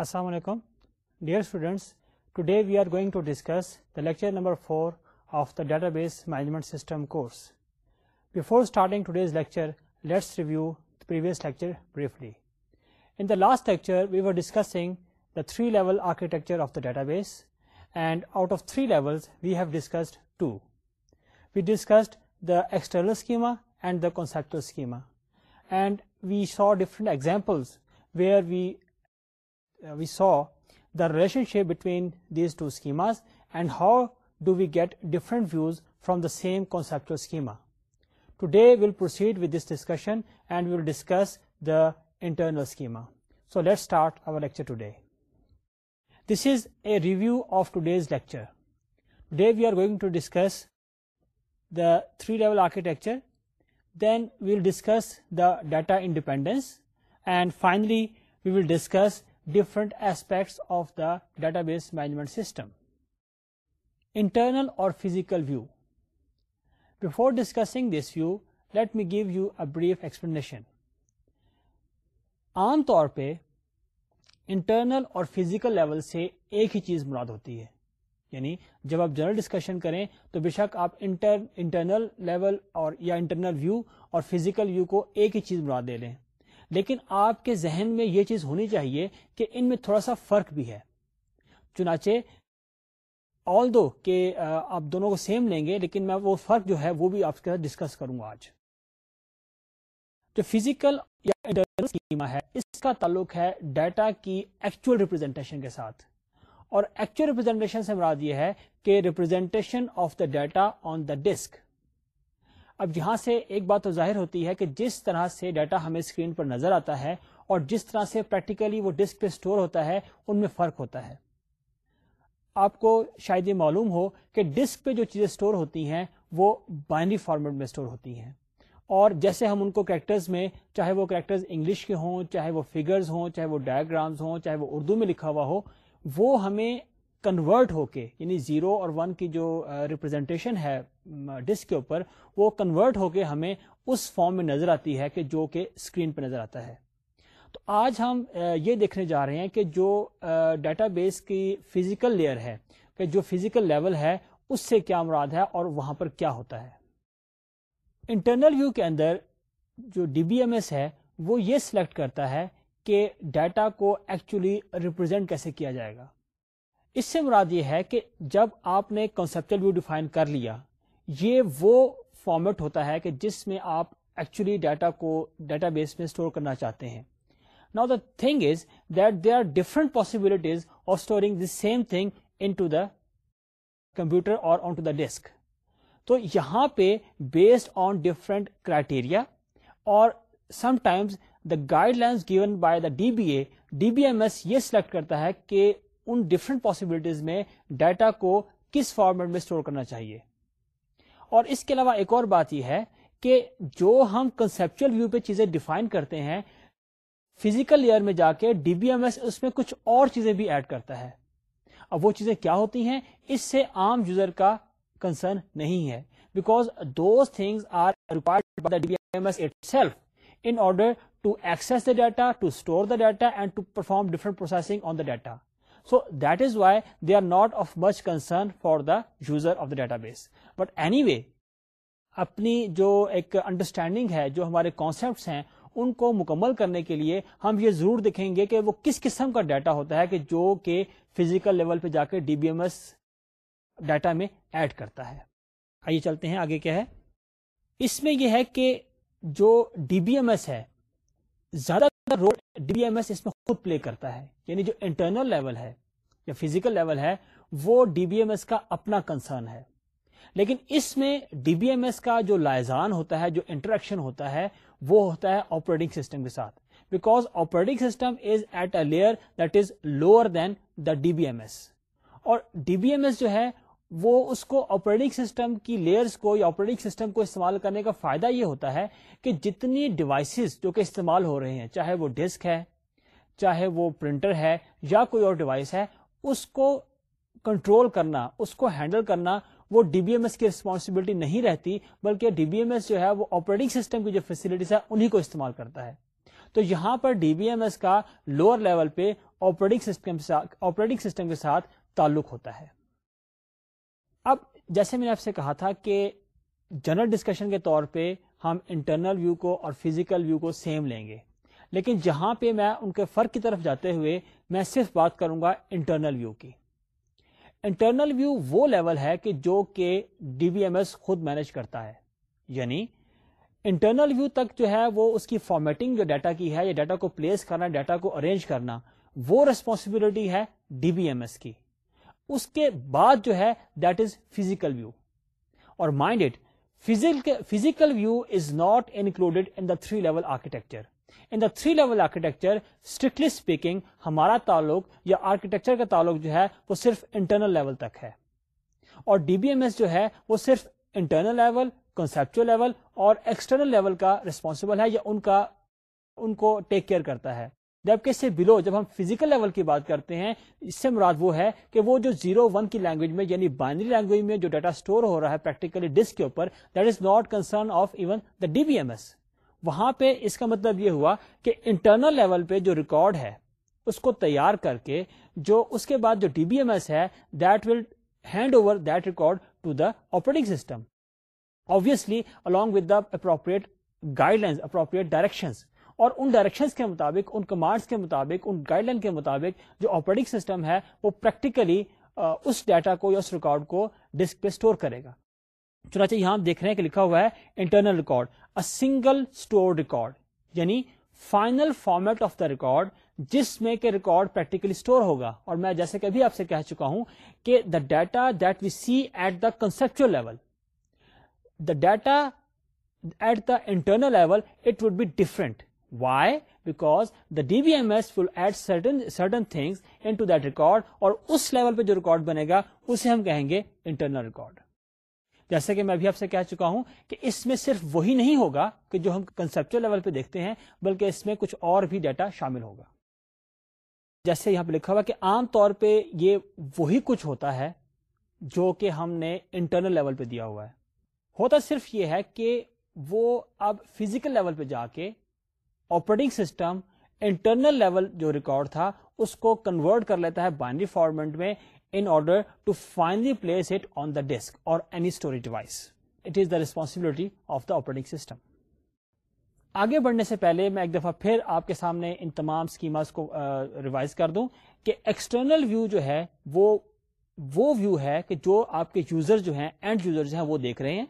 Assalamu alaikum. Dear students, today we are going to discuss the lecture number 4 of the Database Management System course. Before starting today's lecture, let's review the previous lecture briefly. In the last lecture, we were discussing the 3-level architecture of the database, and out of 3 levels, we have discussed 2. We discussed the external schema and the conceptual schema, and we saw different examples where we uh, we saw the relationship between these two schemas and how do we get different views from the same conceptual schema. Today we will proceed with this discussion and we will discuss the internal schema. So let's start our lecture today. This is a review of today's lecture. Today we are going to discuss the three-level architecture, then we will discuss the data independence, and finally we will discuss different aspects of the database management system internal or physical view before discussing this view let me give you a brief explanation عام طور پہ internal or physical level سے ایک ہی چیز مراد ہوتی ہے یعنی جب آپ جنرل ڈسکشن کریں تو بے شک آپ انٹرنل لیول اور یا انٹرنل ویو اور فزیکل ویو کو ایک ہی چیز مراد دے لیں لیکن آپ کے ذہن میں یہ چیز ہونی چاہیے کہ ان میں تھوڑا سا فرق بھی ہے چنانچہ آل دو کہ آپ دونوں کو سیم لیں گے لیکن میں وہ فرق جو ہے وہ بھی آپ کے ساتھ ڈسکس کروں گا آج جو فزیکل یا ہے اس کا تعلق ہے ڈیٹا کی ایکچوئل ریپرزینٹیشن کے ساتھ اور ایکچوئل ریپرزینٹیشن سے مراد یہ ہے کہ representation of the data on the disk اب یہاں سے ایک بات تو ظاہر ہوتی ہے کہ جس طرح سے ڈیٹا ہمیں اسکرین پر نظر آتا ہے اور جس طرح سے پریکٹیکلی وہ ڈسک پہ اسٹور ہوتا ہے ان میں فرق ہوتا ہے آپ کو شاید یہ معلوم ہو کہ ڈسک پہ جو چیزیں اسٹور ہوتی ہیں وہ بائنری فارمیٹ میں اسٹور ہوتی ہیں اور جیسے ہم ان کو کریکٹرز میں چاہے وہ کریکٹرز انگلش کے ہوں چاہے وہ فگرز ہوں چاہے وہ ڈائگرامز ہوں چاہے وہ اردو میں لکھا ہوا ہو وہ ہمیں کنورٹ ہو کے یعنی زیرو اور ون کی جو ریپرزینٹیشن ہے ڈسک کے اوپر وہ کنورٹ ہو کے ہمیں اس فارم میں نظر آتی ہے کہ جو کہ اسکرین پہ نظر آتا ہے تو آج ہم یہ دیکھنے جا رہے ہیں کہ جو ڈیٹا بیس کی فزیکل لیئر ہے کہ جو فزیکل لیول ہے اس سے کیا مراد ہے اور وہاں پر کیا ہوتا ہے انٹرنل ویو کے اندر جو ڈی بی ایم ایس ہے وہ یہ سلیکٹ کرتا ہے کہ ڈیٹا کو ایکچولی ریپرزینٹ کیسے کیا جائے گا اس سے مراد یہ ہے کہ جب آپ نے کنسپٹل ویو ڈیفائن کر لیا یہ وہ فارمیٹ ہوتا ہے کہ جس میں آپ ایکچولی ڈیٹا کو ڈیٹا بیس میں اسٹور کرنا چاہتے ہیں نا the thing is that they are different possibilities of storing the same thing into the computer or on to the desk تو یہاں پہ بیسڈ آن ڈفرنٹ کرائٹیریا اور sometimes the guidelines given by the D B A D B M S یہ select کرتا ہے کہ ان different possibilities میں ڈیٹا کو کس فارمیٹ میں اسٹور کرنا چاہیے اور اس کے علاوہ ایک اور بات یہ ہے کہ جو ہم کنسپچل ویو پہ چیزیں ڈیفائن کرتے ہیں فزیکل لیئر میں جا کے ڈی بی ایم ایس اس میں کچھ اور چیزیں بھی ایڈ کرتا ہے اب وہ چیزیں کیا ہوتی ہیں اس سے عام یوزر کا کنسرن نہیں ہے because the data to store the data and to perform different processing on the data is why they are not of much concern for the user of the database but anyway اپنی جو ایک understanding ہے جو ہمارے concepts ہیں ان کو مکمل کرنے کے لیے ہم یہ ضرور دیکھیں گے کہ وہ کس قسم کا ڈیٹا ہوتا ہے کہ جو کہ فزیکل لیول پہ جا کے D B M S data میں ایڈ کرتا ہے آئیے چلتے ہیں آگے کیا ہے اس میں یہ ہے کہ جو ڈی بی ایم ایس ہے زیادہ تر ڈی بی ایم ایس اس میں خود پلے کرتا ہے یعنی جو انٹرنل لیول ہے یا فزیکل لیول ہے وہ ڈی بی ایم ایس کا اپنا کنسرن ہے لیکن اس میں ڈی بی ایم ایس کا جو لائزان ہوتا ہے جو انٹریکشن ہوتا ہے وہ ہوتا ہے آپریٹنگ سسٹم کے ساتھ because operating system is at a layer that is lower than the D B M S اور ڈی بی ایم ایس جو ہے وہ اس کو آپریٹنگ سسٹم کی لیئرز کو یا آپریٹنگ سسٹم کو استعمال کرنے کا فائدہ یہ ہوتا ہے کہ جتنی ڈیوائسز جو کہ استعمال ہو رہے ہیں چاہے وہ ڈسک ہے چاہے وہ پرنٹر ہے یا کوئی اور ڈیوائس ہے اس کو کنٹرول کرنا اس کو ہینڈل کرنا وہ ڈی بی ایم ایس کی رسپانسبلٹی نہیں رہتی بلکہ ڈی بی ایم ایس جو ہے وہ آپریٹنگ سسٹم کی جو فیسلٹیز ہے انہیں کو استعمال کرتا ہے تو یہاں پر ڈی بی ایم ایس کا لوور لیول پہ آپریٹنگ سسٹم آپریٹنگ سسٹم کے ساتھ تعلق ہوتا ہے جیسے میں نے آپ سے کہا تھا کہ جنرل ڈسکشن کے طور پہ ہم انٹرنل ویو کو اور فزیکل ویو کو سیم لیں گے لیکن جہاں پہ میں ان کے فرق کی طرف جاتے ہوئے میں صرف بات کروں گا انٹرنل ویو کی انٹرنل ویو وہ لیول ہے کہ جو کہ ڈی وی ایم ایس خود مینج کرتا ہے یعنی انٹرنل ویو تک جو ہے وہ اس کی فارمیٹنگ جو ڈیٹا کی ہے یا ڈیٹا کو پلیس کرنا ڈیٹا کو ارینج کرنا وہ ریسپانسبلٹی ہے ڈی وی ایم ایس کی اس کے بعد جو ہے دیٹ از فزیکل ویو اور mind it physical view is not included in the three level architecture in the three level architecture strictly speaking ہمارا تعلق یا آرکیٹیکچر کا تعلق جو ہے وہ صرف انٹرنل لیول تک ہے اور ڈی بی ایم ایس جو ہے وہ صرف انٹرنل لیول کنسپچل لیول اور ایکسٹرنل لیول کا ریسپانسبل ہے یا ان کا ان کو ٹیک کیئر کرتا ہے جبکہ سے بلو جب ہم فزیکل لیول کی بات کرتے ہیں اس سے مراد وہ ہے کہ وہ جو زیرو ون کی لینگویج میں یعنی بائنری لینگویج میں جو ڈیٹا اسٹور ہو رہا ہے پریکٹیکلی ڈسک کے اوپر that is not concern of even the D B M S وہاں پہ اس کا مطلب یہ ہوا کہ انٹرنل لیول پہ جو ریکارڈ ہے اس کو تیار کر کے جو اس کے بعد جو ڈی بی ایم ایس ہے that will hand over that record to the operating system obviously along with the appropriate guidelines appropriate directions or in directions کے مطابق ان کمانڈس کے مطابق ان گائیڈ لائن کے مطابق جو آپریٹنگ سسٹم ہے وہ پریکٹیکلی اس ڈیٹا کو یا اس ریکارڈ کو ڈسک پہ اسٹور کرے گا چنانچہ یہاں ہم دیکھ رہے ہیں کہ لکھا ہوا ہے internal record single store record یعنی final format of the record جس میں کہ ریکارڈ پریکٹیکلی اسٹور ہوگا اور میں جیسے کہ ابھی آپ سے کہہ چکا ہوں کہ the data that we see at the conceptual level the data at the internal level it would be different why the D M S certain certain certain into that record اور اس لیول پہ جو record بنے گا اسے ہم کہیں گے internal record جیسا کہ میں آپ سے کہہ چکا ہوں کہ اس میں صرف وہی نہیں ہوگا کہ جو ہم کنسپچل لیول پہ دیکھتے ہیں بلکہ اس میں کچھ اور بھی ڈیٹا شامل ہوگا جیسے یہاں پہ لکھا ہوا کہ عام طور پہ یہ وہی کچھ ہوتا ہے جو کہ ہم نے انٹرنل لیول پہ دیا ہوا ہے ہوتا صرف یہ ہے کہ وہ اب فزیکل لیول پہ جا کے آپریٹنگ سسٹم انٹرنل لیول جو ریکارڈ تھا اس کو کنورٹ کر لیتا ہے بائنری فارمیٹ میں in order to finally place it on the disk or any device it is the responsibility of the operating system آگے بڑھنے سے پہلے میں ایک دفعہ پھر آپ کے سامنے ان تمام اسکیمز کو ریوائز کر دوں کہ ایکسٹرنل ویو جو ہے وہ وہ ویو ہے کہ جو آپ کے یوزر جو ہیں اینڈ یوزر جو ہیں وہ دیکھ رہے ہیں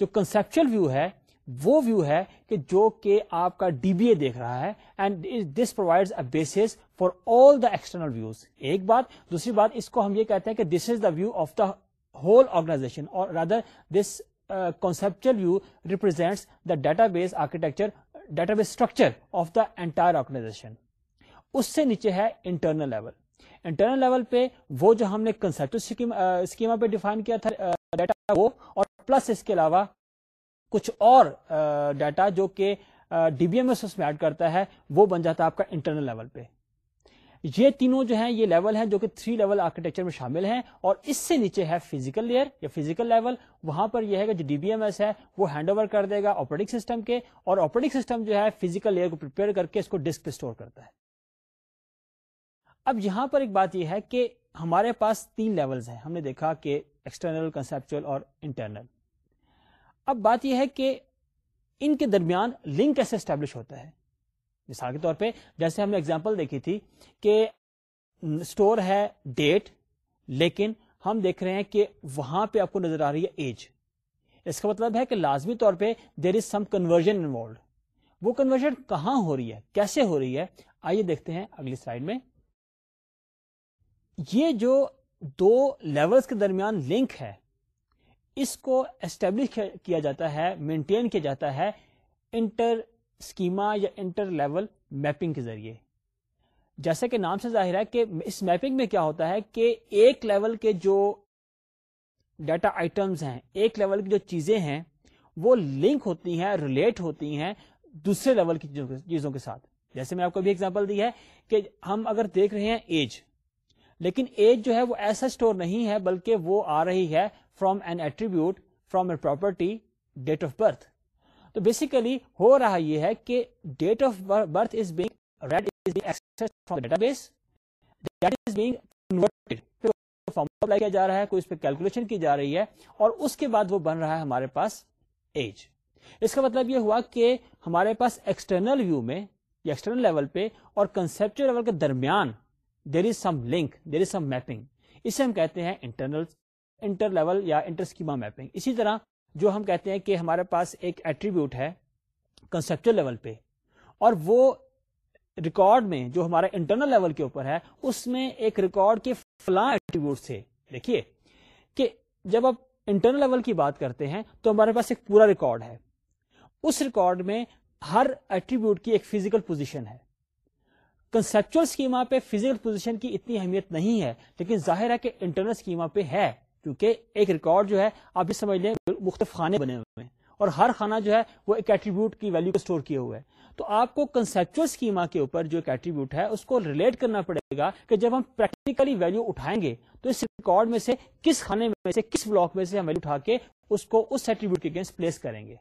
جو کنسپچل ویو ہے وہ ویو ہے کہ جو کہ آپ کا ڈی بی اے دیکھ رہا ہے and this provide a base for all the external views ایک بات دوسری بات اس کو ہم یہ کہتے ہیں کہ this is the view of the whole organization or rather this conceptual view represents the database architecture database structure of the entire organization اس سے نیچے ہے انٹرنل لیول انٹرنل لیول پہ وہ جو ہم نے کنسپٹ اسکیما uh, پہ ڈیفائن کیا تھا ڈیٹا uh, وہ اور پلس اس کے علاوہ کچھ اور ڈیٹا جو کہ ڈی بی ایم ایس اس میں ایڈ کرتا ہے وہ بن جاتا ہے آپ کا انٹرنل لیول پہ یہ تینوں جو ہیں یہ لیول ہیں جو کہ تھری لیول آرکیٹیکچر میں شامل ہیں اور اس سے نیچے ہے فیزیکل لیئر یا فیزیکل لیول وہاں پر یہ ہے کہ جو ڈی بی ایم ایس ہے وہ ہینڈ اوور کر دے گا آپریٹنگ سسٹم کے اور آپریٹنگ سسٹم جو ہے فیزیکل لیئر کو پرپیئر کر کے اس کو ڈسک پہ اسٹور کرتا ہے اب یہاں پر ایک بات یہ ہے کہ ہمارے پاس تین لیولز ہیں ہم نے دیکھا کہ ایکسٹرنل کنسپچل اور انٹرنل اب بات یہ ہے کہ ان کے درمیان لنک کیسے اسٹیبلش ہوتا ہے مثال کے طور پہ جیسے ہم نے ایگزامپل دیکھی تھی کہ اسٹور ہے ڈیٹ لیکن ہم دیکھ رہے ہیں کہ وہاں پہ آپ کو نظر آ رہی ہے ایج اس کا مطلب ہے کہ لازمی طور پہ there is some conversion involved وہ کنورژن کہاں ہو رہی ہے کیسے ہو رہی ہے آئیے دیکھتے ہیں اگلی سلائڈ میں یہ جو دو لیولز کے درمیان لنک ہے اس کو اسٹیبلش کیا جاتا ہے مینٹین کیا جاتا ہے انٹر اسکیما یا انٹر لیول میپنگ کے ذریعے جیسا کہ نام سے ظاہر ہے کہ اس میپنگ میں کیا ہوتا ہے کہ ایک لیول کے جو ڈیٹا آئٹمس ہیں ایک لیول کی جو چیزیں ہیں وہ لنک ہوتی ہیں ریلیٹ ہوتی ہیں دوسرے لیول کی چیزوں کے ساتھ جیسے میں آپ کو بھی دی ہے کہ ہم اگر دیکھ رہے ہیں ایج لیکن ایج جو ہے وہ ایسا اسٹور نہیں ہے بلکہ وہ آ رہی ہے from an attribute from a property date of birth تو بیسیکلی ہو رہا یہ ہے کہ date of birth is is is being being read from database جا رہا ہے کوئی اس پہ کیلکولیشن کی جا رہی ہے اور اس کے بعد وہ بن رہا ہے ہمارے پاس ایج اس کا مطلب یہ ہوا کہ ہمارے پاس ایکسٹرنل ویو میں ایکسٹرنل لیول پہ اور کنسپچل لیول کے درمیان دیر is some link there is some mapping اسے ہم کہتے ہیں انٹرنل انٹر لیول یا انٹر اسکیما میپنگ اسی طرح جو ہم کہتے ہیں کہ ہمارے پاس ایک ایٹریبیوٹ ہے کنسپچل لیول پہ اور وہ ریکارڈ میں جو ہمارا انٹرنل لیول کے اوپر ہے اس میں ایک ریکارڈ کے فلاں ایٹریبیوٹ دیکھیے کہ جب آپ انٹرنل لیول کی بات کرتے ہیں تو ہمارے پاس ایک پورا ریکارڈ ہے اس ریکارڈ میں ہر ایٹریبیوٹ کی ایک فزیکل پوزیشن ہے کنسپچل اسکیما پہ فزیکل پوزیشن کی اتنی اہمیت نہیں ہے لیکن ظاہر ہے کہ انٹرنل اسکیما پہ ہے کیونکہ ایک ریکارڈ جو ہے آپ یہ سمجھ لیں مختلف خانے بنے ہوئے ہیں اور ہر خانہ جو ہے وہ ایک ایٹریبیوٹ کی ویلو اسٹور کیا ہوا ہے تو آپ کو کنسپچل اسکیما کے اوپر جو ایک ایٹریبیوٹ ہے اس کو ریلیٹ کرنا پڑے گا کہ جب ہم پریکٹیکلی ویلو اٹھائیں گے تو اس ریکارڈ میں سے کس خانے میں سے کس بلاک میں سے ہم اٹھا کے کے اس اس کو ایٹریبیوٹ اگینسٹ پلیس کریں گے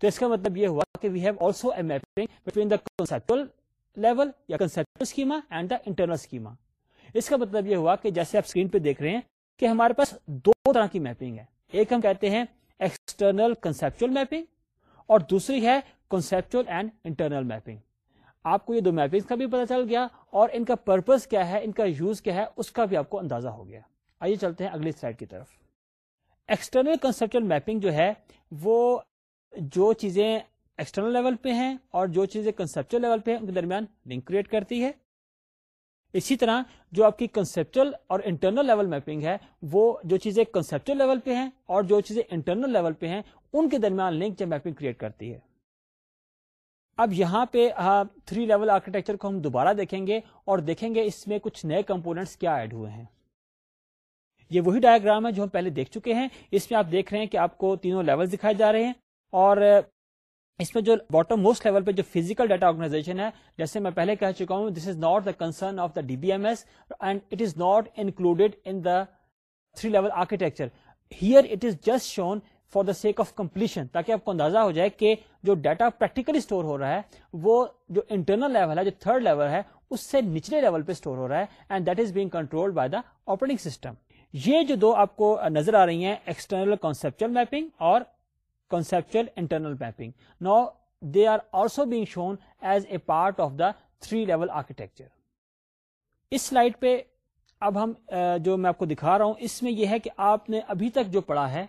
تو اس کا مطلب یہ ہوا کہ we have also a mapping between the conceptual level یا conceptual schema and the internal schema اس کا مطلب یہ ہوا کہ جیسے آپ اسکرین پہ دیکھ رہے ہیں کہ ہمارے پاس دو طرح کی میپنگ ہے ایک ہم کہتے ہیں ایکسٹرنل کنسپچل میپنگ اور دوسری ہے کنسپچل اینڈ انٹرنل میپنگ آپ کو یہ دو میپنگ کا بھی پتا چل گیا اور ان کا پرپز کیا ہے ان کا یوز کیا ہے اس کا بھی آپ کو اندازہ ہو گیا آئیے چلتے ہیں اگلی سلائڈ کی طرف ایکسٹرنل کنسپچل میپنگ جو ہے وہ جو چیزیں ایکسٹرنل لیول پہ ہیں اور جو چیزیں کنسپچل لیول پہ ہیں ان کے درمیان لنک کریٹ کرتی ہے اسی طرح جو آپ کی کنسپچل اور انٹرنل لیول میپنگ ہے وہ جو چیزیں کنسپچل لیول پہ ہیں اور جو چیزیں انٹرنل لیول پہ ہیں ان کے درمیان لنک جب میپنگ کریٹ کرتی ہے اب یہاں پہ تھری لیول آرکیٹیکچر کو ہم دوبارہ دیکھیں گے اور دیکھیں گے اس میں کچھ نئے کمپوننٹس کیا ایڈ ہوئے ہیں یہ وہی ڈائگرام ہے جو ہم پہلے دیکھ چکے ہیں اس میں آپ دیکھ رہے ہیں کہ آپ کو تینوں لیول دکھائے جا رہے ہیں اور اس میں جو باٹم موسٹ لیول پہ جو فیزیکل ڈیٹا آرگنائزیشن ہے جیسے میں پہلے کہہ چکا ہوں this is is is not not the the the concern of D B M S and it it included in three level architecture here just shown for the sake of completion تاکہ آپ کو اندازہ ہو جائے کہ جو data practically store ہو رہا ہے وہ جو انٹرنل لیول ہے جو تھرڈ لیول ہے اس سے نچلے لیول پہ اسٹور ہو رہا ہے and that is being control by the operating system یہ جو دو آپ کو نظر آ رہی ہیں ایکسٹرنل کانسپچل میپنگ اور conceptual internal mapping. Now, they are also being shown as a part of the three-level architecture. اس سلائڈ پہ اب ہم جو میں آپ کو دکھا رہا ہوں اس میں یہ ہے کہ آپ نے ابھی تک جو پڑھا ہے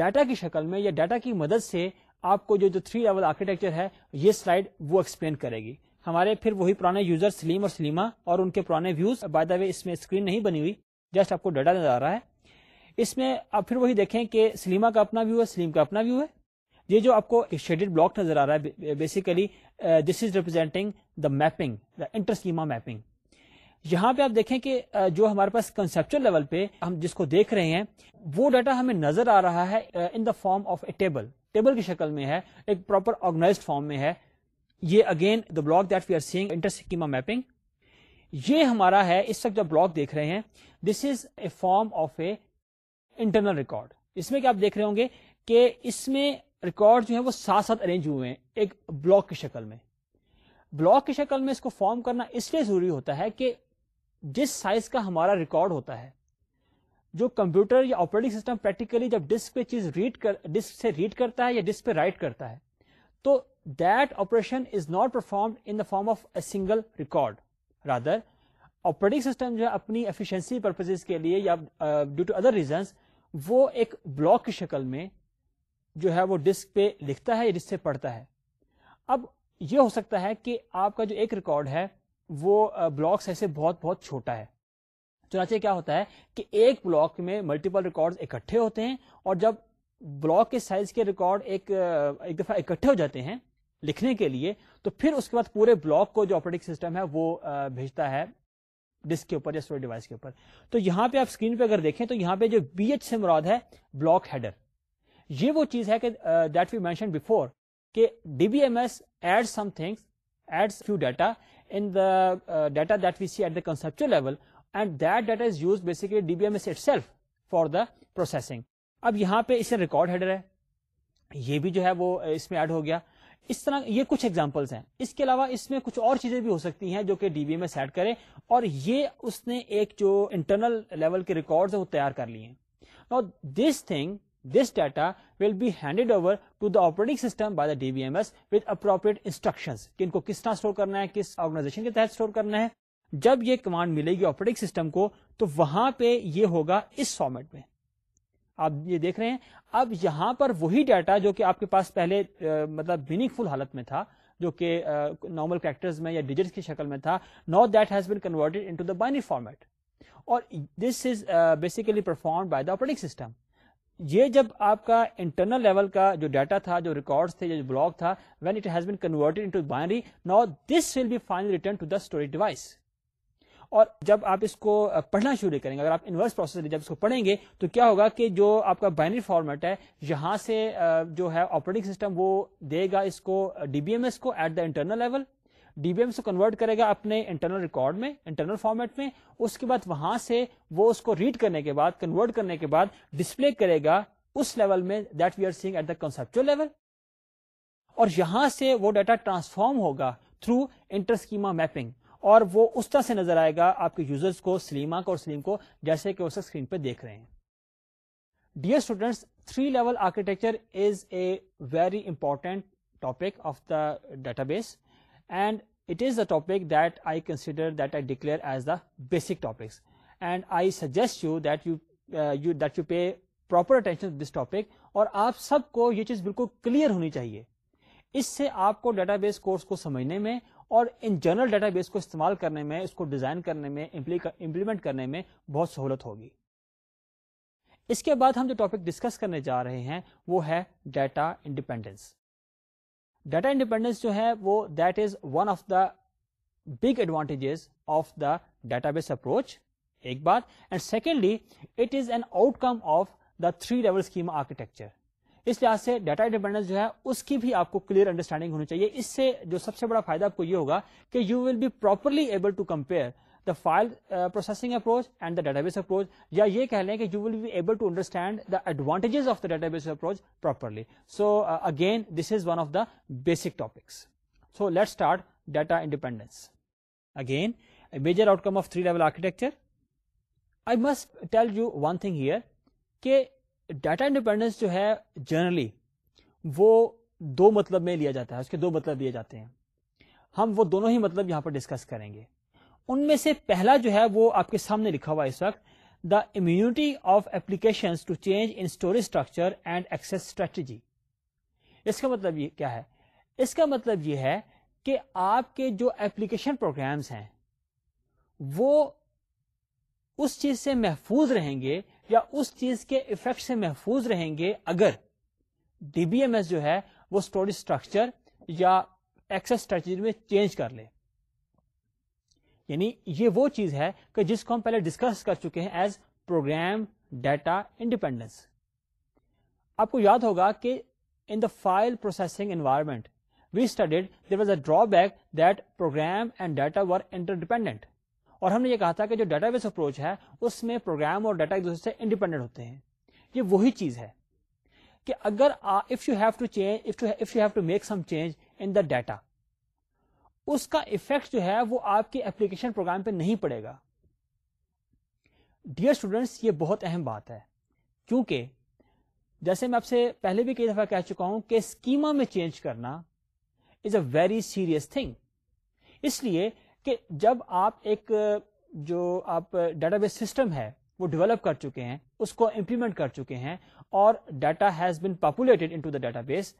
ڈیٹا کی شکل میں یا ڈیٹا کی مدد سے آپ کو جو جو تھری لیول آرکیٹیکچر ہے یہ سلائڈ وہ ایکسپلین کرے گی ہمارے پھر وہی پرانے یوزر سلیم اور سلیما اور ان کے پرانے ویوز بائی دا وے اس میں اسکرین نہیں بنی ہوئی جسٹ آپ کو ڈیٹا نظر آ رہا ہے اس میں آپ پھر وہی دیکھیں کہ سلیما کا اپنا ویو ہے سلیم کا اپنا ویو ہے یہ جو آپ کو بلاک نظر آ رہا ہے basically this is representing the mapping the mapping یہاں پہ آپ دیکھیں کہ uh, جو ہمارے پاس کنسپچل لیول پہ ہم جس کو دیکھ رہے ہیں وہ ڈیٹا ہمیں نظر آ رہا ہے in the form of a table table کی شکل میں ہے ایک پراپر آرگنائز فارم میں ہے یہ again the block that we are seeing inter schema mapping یہ ہمارا ہے اس وقت بلاک دیکھ رہے ہیں this is a form of a internal record اس میں کیا آپ دیکھ رہے ہوں گے کہ اس میں ریکارڈ جو ہے وہ ساتھ ساتھ ارینج ہوئے ہیں ایک بلاک کی شکل میں بلاک کی شکل میں اس کو فارم کرنا اس لیے ضروری ہوتا ہے کہ جس سائز کا ہمارا ریکارڈ ہوتا ہے جو کمپیوٹر یا آپریٹنگ سسٹم پریکٹیکلی جب ڈسک پہ چیز ریڈ کر ڈسک سے ریڈ کرتا ہے یا ڈسک پہ رائٹ کرتا ہے تو that operation is not performed in the form of a single record rather operating system جو ہے اپنی ایفیشنسی کے لیے یا ڈیو ٹو ادر ریزنس وہ ایک بلاک کی شکل میں جو ہے وہ ڈسک پہ لکھتا ہے یا ڈسک سے پڑھتا ہے اب یہ ہو سکتا ہے کہ آپ کا جو ایک ریکارڈ ہے وہ بلاک ایسے سے بہت بہت چھوٹا ہے چنانچہ کیا ہوتا ہے کہ ایک بلاک میں ملٹیپل ریکارڈ اکٹھے ہوتے ہیں اور جب بلاک کے سائز کے ریکارڈ ایک دفعہ اکٹھے ہو جاتے ہیں لکھنے کے لیے تو پھر اس کے بعد پورے بلاک کو جو آپریٹنگ سسٹم ہے وہ بھیجتا ہے ڈسک کے اوپر یا اسٹوریج ڈیوائس کے اوپر تو یہاں پہ پہ آپ اسکرین اگر دیکھیں تو یہاں پہ جو بی ایچ سے مراد ہے بلاک ہیڈر یہ وہ چیز ہے کہ دیٹ وی مینشن بفور کہ D B M S add something add few data in the data that we see at the conceptual level and that data is use basically D B M S itself for the processing اب یہاں پہ اسے record header ہے یہ بھی جو ہے وہ اس میں ایڈ ہو گیا اس طرح یہ کچھ ایگزامپلس ہیں اس کے علاوہ اس میں کچھ اور چیزیں بھی ہو سکتی ہیں جو کہ ڈی بی میں سیٹ کرے اور یہ اس نے ایک جو انٹرنل لیول کے ریکارڈ ہیں وہ تیار کر لیے this thing this data will be handed over to the operating system by the D B M S with appropriate instruction کہ ان کو کس طرح اسٹور کرنا ہے کس آرگنائزیشن کے تحت اسٹور کرنا ہے جب یہ کمانڈ ملے گی آپریٹنگ سسٹم کو تو وہاں پہ یہ ہوگا اس فارمیٹ میں آپ یہ دیکھ رہے ہیں اب یہاں پر وہی ڈیٹا جو کہ آپ کے پاس پہلے مطلب میننگ فل حالت میں تھا جو کہ نارمل کریکٹر میں یا ڈیجٹ کی شکل میں تھا now that has been convert in binary format اور this is basically perform by the operating system یہ جب آپ کا انٹرنل لیول کا جو ڈیٹا تھا جو ریکارڈ تھے جو بلاگ تھا when it has been convert in binary now this will be final return to the storage device اور جب آپ اس کو پڑھنا شروع کریں گے اگر آپ انورس پروسیس جب اس کو پڑھیں گے تو کیا ہوگا کہ جو آپ کا بائنری فارمیٹ ہے یہاں سے جو ہے آپریٹنگ سسٹم وہ دے گا اس کو ڈی بی ایم ایس کو at the internal level D B M سے کنورٹ کرے گا اپنے انٹرنل ریکارڈ میں انٹرنل فارمیٹ میں اس کے بعد وہاں سے وہ اس کو ریڈ کرنے کے بعد کنورٹ کرنے کے بعد ڈسپلے کرے گا اس لیول میں that we are seeing at the conceptual level اور یہاں سے وہ ڈیٹا ٹرانسفارم ہوگا تھرو انٹرسکیما میپنگ اور وہ اس طرح سے نظر آئے گا آپ کے یوزرز کو سلیما کو اور سلیم کو جیسے کہ پہ دیکھ رہے ہیں dear students three level architecture is a very topic of the database and it is the topic that that I I consider declare as the basic topics and I suggest you that you you that you pay proper attention this topic اور آپ سب کو یہ چیز بالکل clear ہونی چاہیے اس سے آپ کو ڈیٹا بیس کورس کو سمجھنے میں اور ان جنرل ڈیٹا بیس کو استعمال کرنے میں اس کو ڈیزائن کرنے میں امپلیمنٹ کرنے میں بہت سہولت ہوگی اس کے بعد ہم جو ٹاپک ڈسکس کرنے جا رہے ہیں وہ ہے ڈیٹا انڈیپینڈنس ڈیٹا انڈیپینڈنس جو ہے وہ that is one of the big advantages of the database approach ایک بات and secondly it is an outcome of the three level schema architecture اس لحاظ سے ڈیٹا ڈیپینڈنس جو ہے اس کی بھی آپ کو کلیئر انڈرسٹینڈنگ ہونی چاہیے اس سے جو سب سے بڑا فائدہ آپ کو یہ ہوگا کہ you will be properly able to compare the the file processing approach and database approach یا یہ کہہ لیں کہ you will be able to understand the advantages of the database approach properly so again this is one of the basic topics so let start data independence again major outcome of three level architecture I must tell you one thing here کہ data independence جو ہے generally وہ دو مطلب میں لیا جاتا ہے اس کے دو مطلب جاتے ہیں ہم وہ دونوں ہی مطلب یہاں پر ڈسکس کریں گے ان میں سے پہلا جو ہے وہ آپ کے سامنے لکھا ہوا اس وقت the immunity of application to change in storage structure and access strategy اس کا مطلب یہ کیا ہے اس کا مطلب یہ ہے کہ آپ کے جو ایپلیکیشن پروگرامس ہیں وہ اس چیز سے محفوظ رہیں گے یا اس چیز کے افیکٹ سے محفوظ رہیں گے اگر ڈی بی ایم ایس جو ہے وہ اسٹوریج اسٹرکچر یا ایکس اسٹرکچر میں چینج کر لے یعنی یہ وہ چیز ہے کہ جس کو ہم پہلے ڈسکس کر چکے ہیں ایز پروگرام ڈیٹا انڈیپینڈنس آپ کو یاد ہوگا کہ in the file processing environment we studied there was a drawback that program and data interdependent اور ہم نے یہ کہا تھا کہ جو ڈیٹا بیس اپروچ ہے اس میں پروگرام اور ڈیٹا ایک دوسرے سے انڈیپینڈنٹ ہوتے ہیں یہ وہی چیز ہے کہ اگر if if you you have have to to change make some change in the data اس کا افیکٹ جو ہے وہ آپ کے اپلیکیشن پروگرام پہ نہیں پڑے گا ڈیئر اسٹوڈینٹس یہ بہت اہم بات ہے کیونکہ جیسے میں آپ سے پہلے بھی کئی دفعہ کہہ چکا ہوں کہ اسکیما میں چینج کرنا is a very serious thing اس لیے کہ جب آپ ایک جو آپ ڈیٹا بیس سسٹم ہے وہ ڈیولپ کر چکے ہیں اس کو امپلیمنٹ کر چکے ہیں اور data has been populated into the database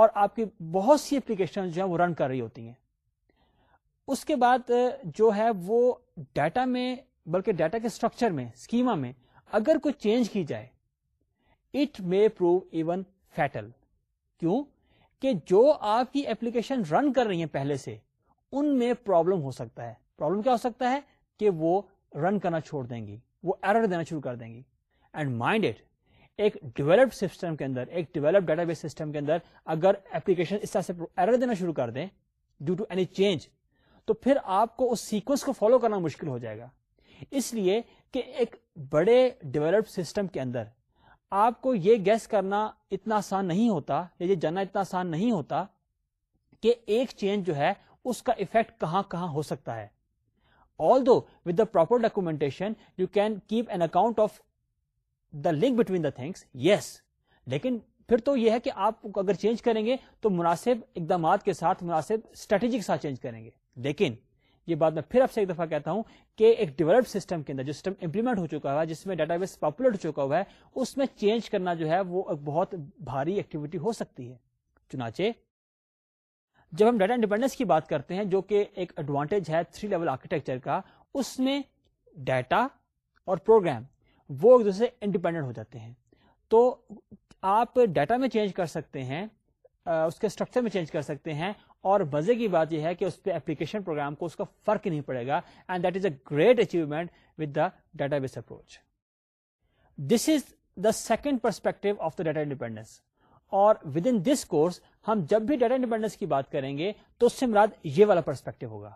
اور آپ کی بہت سی اپلیکیشن جو ہیں وہ رن کر رہی ہوتی ہیں اس کے بعد جو ہے وہ ڈیٹا میں بلکہ ڈیٹا کے اسٹرکچر میں اسکیما میں اگر کوئی چینج کی جائے it may prove even fatal کیوں کہ جو آپ کی اپلیکیشن رن کر رہی ہیں پہلے سے ان میں پرابلم ہو سکتا ہے پرابلم کیا ہو سکتا ہے کہ وہ رن کرنا چھوڑ دیں گی وہ ایرر دینا شروع کر دیں گی اینڈ مائنڈ اٹ ایک ڈیولپڈ سسٹم کے اندر ایک ڈیولپ ڈیٹا بیس سسٹم کے اندر اگر اس طرح سے ایرر دینا شروع کر دیں ڈیو ٹو اینی چینج تو پھر آپ کو اس سیکوینس کو فالو کرنا مشکل ہو جائے گا اس لیے کہ ایک بڑے ڈیولپ سسٹم کے اندر آپ کو یہ گیس کرنا اتنا آسان نہیں ہوتا یا یہ جاننا اتنا آسان نہیں ہوتا کہ ایک چینج جو ہے اس کا افیکٹ کہاں کہاں ہو سکتا ہے although with the proper documentation you can keep an account of the link between the things yes لیکن پھر تو یہ ہے کہ آپ اگر چینج کریں گے تو مناسب اقدامات کے ساتھ مناسب اسٹریٹجی کے ساتھ چینج کریں گے لیکن یہ بات میں پھر آپ سے ایک دفعہ کہتا ہوں کہ ایک ڈیولپ سسٹم کے اندر جو سسٹم امپلیمنٹ ہو چکا ہوا ہے جس میں ڈیٹا بیس پاپولر ہو چکا ہوا ہے اس میں چینج کرنا جو ہے وہ بہت بھاری ایکٹیویٹی ہو سکتی ہے چنانچہ جب ہم ڈیٹا انڈیپینڈنس کی بات کرتے ہیں جو کہ ایک ایڈوانٹیج ہے تھری لیول آرکیٹیکچر کا اس میں ڈیٹا اور پروگرام وہ ایک دوسرے انڈیپینڈنٹ ہو جاتے ہیں تو آپ ڈیٹا میں چینج کر سکتے ہیں اس کے اسٹرکچر میں چینج کر سکتے ہیں اور مزے کی بات یہ ہے کہ اس پہ اپلیکیشن پروگرام کو اس کا فرق نہیں پڑے گا and that is a great achievement with the database approach this is the second perspective of the data independence اور ود ان دس کورس ہم جب بھی ڈیٹا انڈیپینڈنس کی بات کریں گے تو اس سے مراد یہ والا پرسپیکٹو ہوگا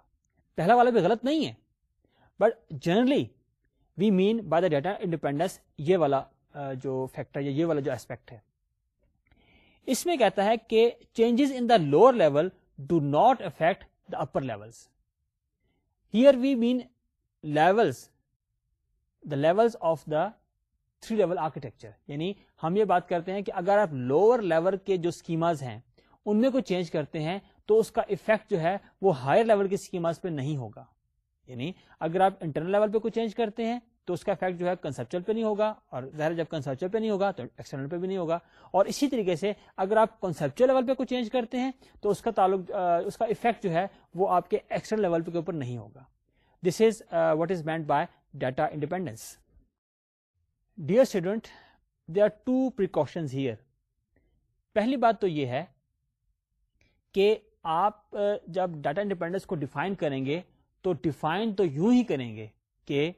پہلا والا بھی غلط نہیں ہے but generally we mean by the data independence یہ والا جو فیکٹر یا یہ والا جو ایسپیکٹ ہے اس میں کہتا ہے کہ changes in the lower level do not affect the upper level here we mean levels the level of the three level architecture یعنی ہم یہ بات کرتے ہیں کہ اگر آپ لوور لیول کے جو اسکیماز ہیں ان میں کوئی چینج کرتے ہیں تو اس کا افیکٹ جو ہے وہ ہائر لیول کی اسکیماز پہ نہیں ہوگا یعنی اگر آپ انٹرنل لیول پہ کوئی چینج کرتے ہیں تو اس کا افیکٹ جو ہے کنسپچل پہ نہیں ہوگا اور ظاہر جب کنسپچل پہ نہیں ہوگا تو ایکسٹرنل پہ بھی نہیں ہوگا اور اسی طریقے سے اگر آپ کنسپچل لیول پہ کوئی چینج کرتے ہیں تو اس کا تعلق اس کا افیکٹ جو ہے وہ آپ کے ایکسٹرنل لیول پہ کے اوپر نہیں ہوگا this is what is meant by data independence dear student there are two precautions here پہلی بات تو یہ ہے کہ آپ جب ڈاٹا انڈیپینڈنس کو ڈیفائن کریں گے تو ڈیفائن تو یوں ہی کریں گے کہ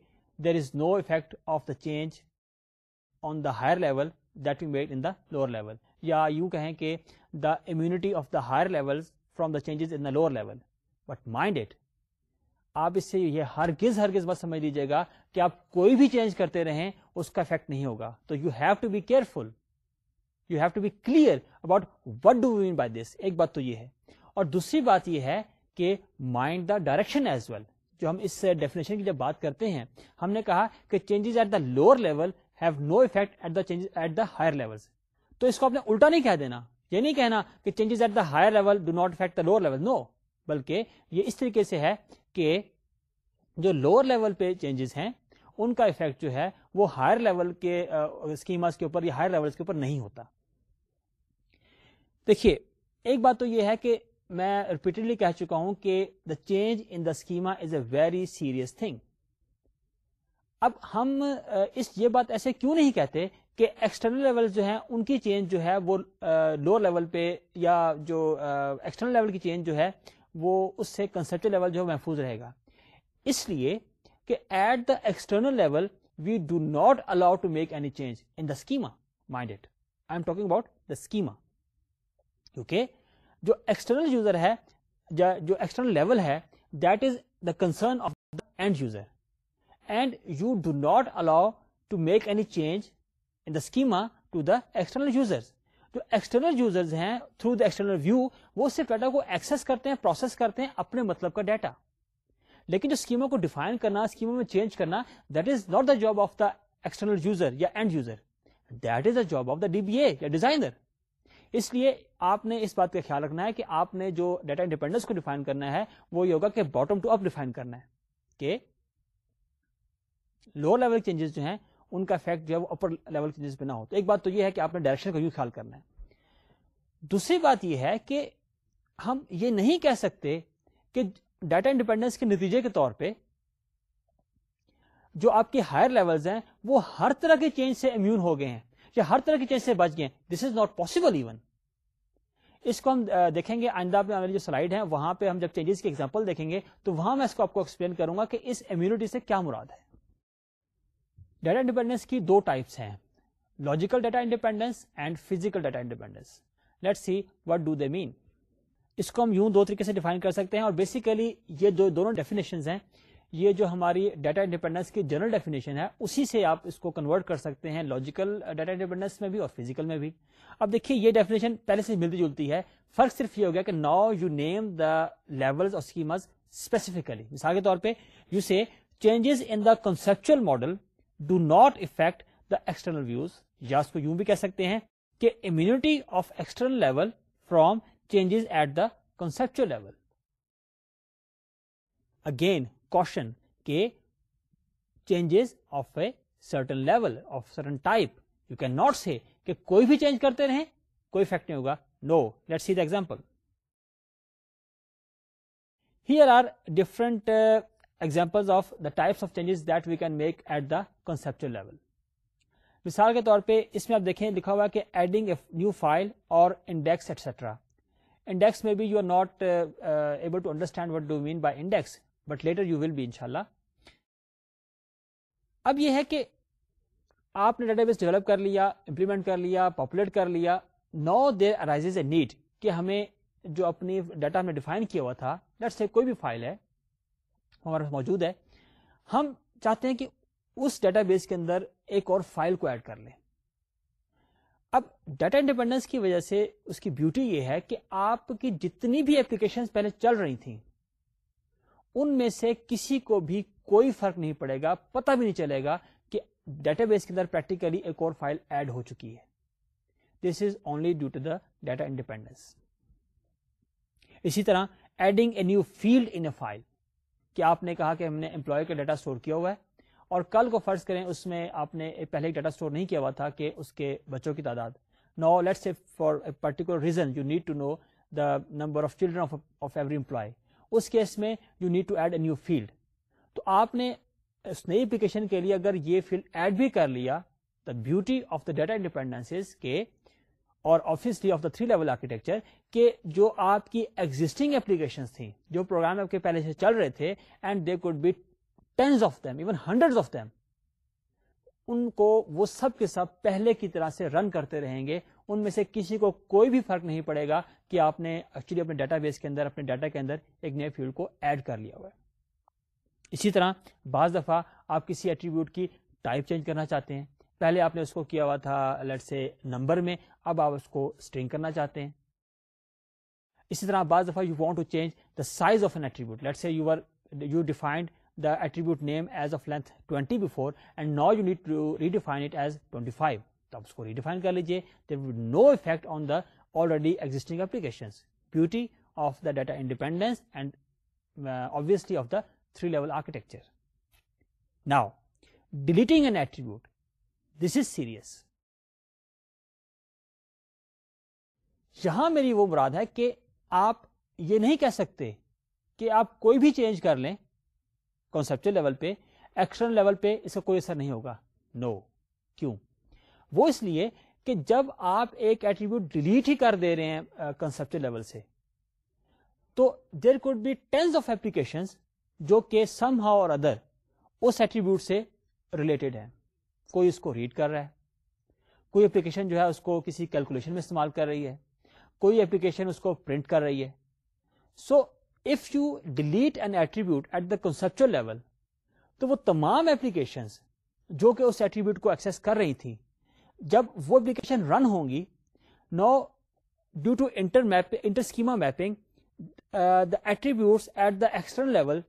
there is no effect of the change on the higher level that we made in the lower level یا یوں کہیں کہ the immunity of the higher level from the changes in the lower level but mind it آپ اس سے یہ ہر گز ہرگز بس سمجھ لیجیے گا کہ آپ کوئی بھی چینج کرتے رہیں اس کا افیکٹ نہیں ہوگا تو you have to be careful you have to be clear about what do mean by this ایک بات تو یہ ہے اور دوسری بات یہ ہے کہ mind the direction as well جو ہم اس ڈیفینیشن کی جب بات کرتے ہیں ہم نے کہا کہ changes at the lower level have no effect at the change at the higher level تو اس کو آپ نے الٹا نہیں کہہ دینا یہ نہیں کہنا کہ changes at the higher level do not affect the lower level no بلکہ یہ اس طریقے سے ہے کہ جو لوور لیول پہ چینجز ہیں ان کا افیکٹ جو ہے وہ ہائر لیول کے uh, کے اوپر یا ہائر لیول کے اوپر نہیں ہوتا دیکھیے ایک بات تو یہ ہے کہ میں ریپیٹڈلی کہہ چکا ہوں کہ the change in the schema is a very serious thing اب ہم uh, اس یہ بات ایسے کیوں نہیں کہتے کہ ایکسٹرنل لیول جو ہیں ان کی چینج جو ہے وہ لوور uh, لیول پہ یا جو ایکسٹرنل لیول کی چینج جو ہے وہ اس سے کنسرٹ لیول جو محفوظ رہے گا اس لیے کہ at the external level we do not allow to make any change in the schema mind it I am talking about the schema کیونکہ جو ایکسٹرنل یوزر ہے جو ایکسٹرنل لیول ہے that is the concern of the end user and you do not allow to make any change in the schema to the external user جو external users ہیں through the external view وہ صرف data کو Axis کرتے ہیں process کرتے ہیں اپنے مطلب کا ڈیٹا لیکن جو اسکیموں کو ڈیفائن کرنا اسکیموں میں چینج کرنا that that is is not the the the the job job of of external user user یا یا end D B A designer اس لیے آپ نے اس بات کا خیال رکھنا ہے کہ آپ نے جو ڈیٹا انڈیپینڈنس کو ڈیفائن کرنا ہے وہ یہ ہوگا کہ باٹم ٹو اپ ڈیفائن کرنا ہے کہ لوور لیول چینجز جو ہیں ان کا افیکٹ جو ہے وہ اپر لیول چینجز پہ نہ ہو تو ایک بات تو یہ ہے کہ آپ نے ڈائریکشن کا خیال کرنا ہے دوسری بات یہ ہے کہ ہم یہ نہیں کہہ سکتے کہ ڈیٹا انڈیپینڈنس کے نتیجے کے طور پہ جو آپ کے ہائر لیول ہیں وہ ہر طرح کے چینج سے امیون ہو گئے ہیں یا ہر طرح کے چینج سے بچ گئے this is not possible even اس کو ہم دیکھیں گے آئندہ جو سلائڈ ہے وہاں پہ ہم جب چینجز کی ایگزامپل دیکھیں گے تو وہاں میں اس کو ایکسپلین کروں گا کہ اس امیونٹی سے کیا مراد ہے ڈیٹا انڈیپینڈنس کی دو ٹائپس ہیں logical data independence and physical data independence let see what do they mean اس کو ہم یوں دو طریقے سے ڈیفائن کر سکتے ہیں اور بیسیکلی یہ جو دونوں ڈیفینیشن ہیں یہ جو ہماری ڈیٹا انڈیپینڈنس کی جنرل ڈیفینیشن ہے اسی سے آپ اس کو کنورٹ کر سکتے ہیں لاجیکل ڈیٹا انڈیپینڈنس میں بھی اور فیزیکل میں بھی اب دیکھیے یہ ڈیفینیشن پہلے سے ملتی جلتی ہے فرق صرف یہ ہو گیا کہ now you name the level اور اسکیمز اسپیسیفکلی مثال کے طور پہ you say changes in the conceptual model do not affect the external views یا اس کو یوں بھی کہہ سکتے ہیں کہ immunity of external level from changes at the conceptual again کو changes of a certain level note see کہ کوئی بھی چینج کرتے رہیں کوئی فٹ نہیں ہوگا no let see different are uh, examples example of the of of changes that we can make at the conceptual مثال کے طور پہ اس میں آپ دیکھیں لکھا ہوا کہ ایڈنگ اے نیو فائل اور انڈیکس ایٹسٹرا انڈیکس میں be you are not able to understand what do mean by index but later you will be ان شاء اللہ اب یہ ہے کہ آپ نے ڈیٹا بیس ڈیولپ کر لیا امپلیمنٹ کر لیا پاپولیٹ کر لیا نو دیر ارائیز اے نیڈ کہ ہمیں جو اپنی ڈیٹا ہم نے ڈیفائن کیا ہوا تھا نیٹ سے کوئی بھی فائل ہے ہمارے پاس موجود ہے ہم چاہتے ہیں کہ اس ڈیٹا بیس کے اندر ایک اور فائل کو ایڈ کر لیں اب ڈیٹا انڈیپینڈنس کی وجہ سے اس کی بیوٹی یہ ہے کہ آپ کی جتنی بھی اپلیکیشن پہلے چل رہی تھیں ان میں سے کسی کو بھی کوئی فرق نہیں پڑے گا پتہ بھی نہیں چلے گا کہ ڈیٹا بیس کے اندر پریکٹیکلی ایک اور فائل ایڈ ہو چکی ہے this is only due to the data independence اسی طرح adding a new field in a file کہ آپ نے کہا کہ ہم نے امپلائی کا ڈیٹا اسٹور کیا ہوا ہے اور کل کو فرض کریں اس میں آپ نے پہلے ڈیٹا اسٹور نہیں کیا ہوا تھا کہ اس کے بچوں کی تعداد now let's particular reason you need to know the number of of children every employee us case میں you need to add a new field تو آپ نے اس نئی اپلیکیشن کے لیے اگر یہ فیلڈ ایڈ بھی کر لیا the beauty of the data independence کے اور officially of the three level architecture کہ جو آپ کی ایگزٹنگ اپلیکیشن تھیں جو پروگرام آپ کے پہلے سے چل رہے تھے and they could be tens of them even hundred of them ان کو وہ سب کے سب پہلے کی طرح سے رن کرتے رہیں گے ان میں سے کسی کو کوئی بھی فرق نہیں پڑے گا کہ آپ نے ایکچولی اپنے ڈیٹا بیس کے اندر اپنے ڈیٹا کے اندر ایک نئے فیلڈ کو ایڈ کر لیا ہوا ہے اسی طرح بعض دفعہ آپ کسی ایٹریبیوٹ کی ٹائپ چینج کرنا چاہتے ہیں پہلے آپ نے اس کو کیا ہوا تھا لیٹ سے نمبر میں اب آپ اس کو اسٹرنگ کرنا چاہتے ہیں اسی طرح بعض دفعہ you want to change the size of an attribute let say you are you defined attribute name as of length twenty before and now you need redefine twenty five تو آپ اس کو ریڈیفائن کر لیجیے there would no effect on the already existing application of the data independence and obviously of the three level architecture now deleting an attribute this is serious یہاں میری وہ مراد ہے کہ آپ یہ نہیں کہہ سکتے کہ آپ کوئی بھی چینج کر لیں لیول پہ ایکشن لیول پہ اس کا کوئی اثر نہیں ہوگا نو no. کیوں وہ اس لیے کہ جب آپ ایک ایٹریبیوٹ ڈیلیٹ ہی کر دے رہے ہیں لیول سے تو there could be tens of application جو کہ سم ہاؤ اور ادر اس ایٹریبیوٹ سے ریلیٹڈ ہیں کوئی اس کو ریڈ کر رہا ہے کوئی اپلیکیشن جو ہے اس کو کسی کیلکولیشن میں استعمال کر رہی ہے کوئی اپلیکیشن اس کو پرنٹ کر رہی ہے so so, if you delete attribute at the conceptual level تو وہ تمام ایپلیکیشن جو کہ اس ایٹریبیوٹ کو ایکسس کر رہی تھی جب وہ ایپلیکیشن رن ہوں گی no due to inter inter map schema mapping the attribute at the external level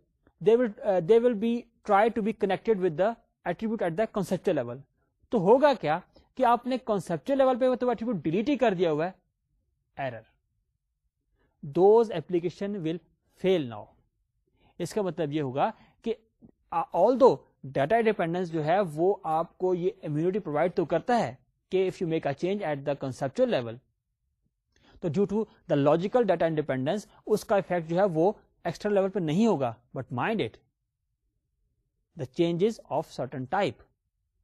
they will be try to be connected with the attribute at the conceptual level تو ہوگا کیا کہ آپ نے کنسپچل لیول پہ تو ایٹریبیوٹ ڈیلیٹ ہی کر دیا ہوا ہے ایرر فیل ناؤ اس کا مطلب یہ ہوگا کہ آل دو ڈیٹا ڈیپینڈنس جو ہے وہ آپ کو یہ امیونٹی پرووائڈ تو کرتا ہے کہ if you make a change at the conceptual level تو due to the logical data independence اس کا افیکٹ جو ہے وہ ایکسٹرا لیول پہ نہیں ہوگا but mind it the changes of certain type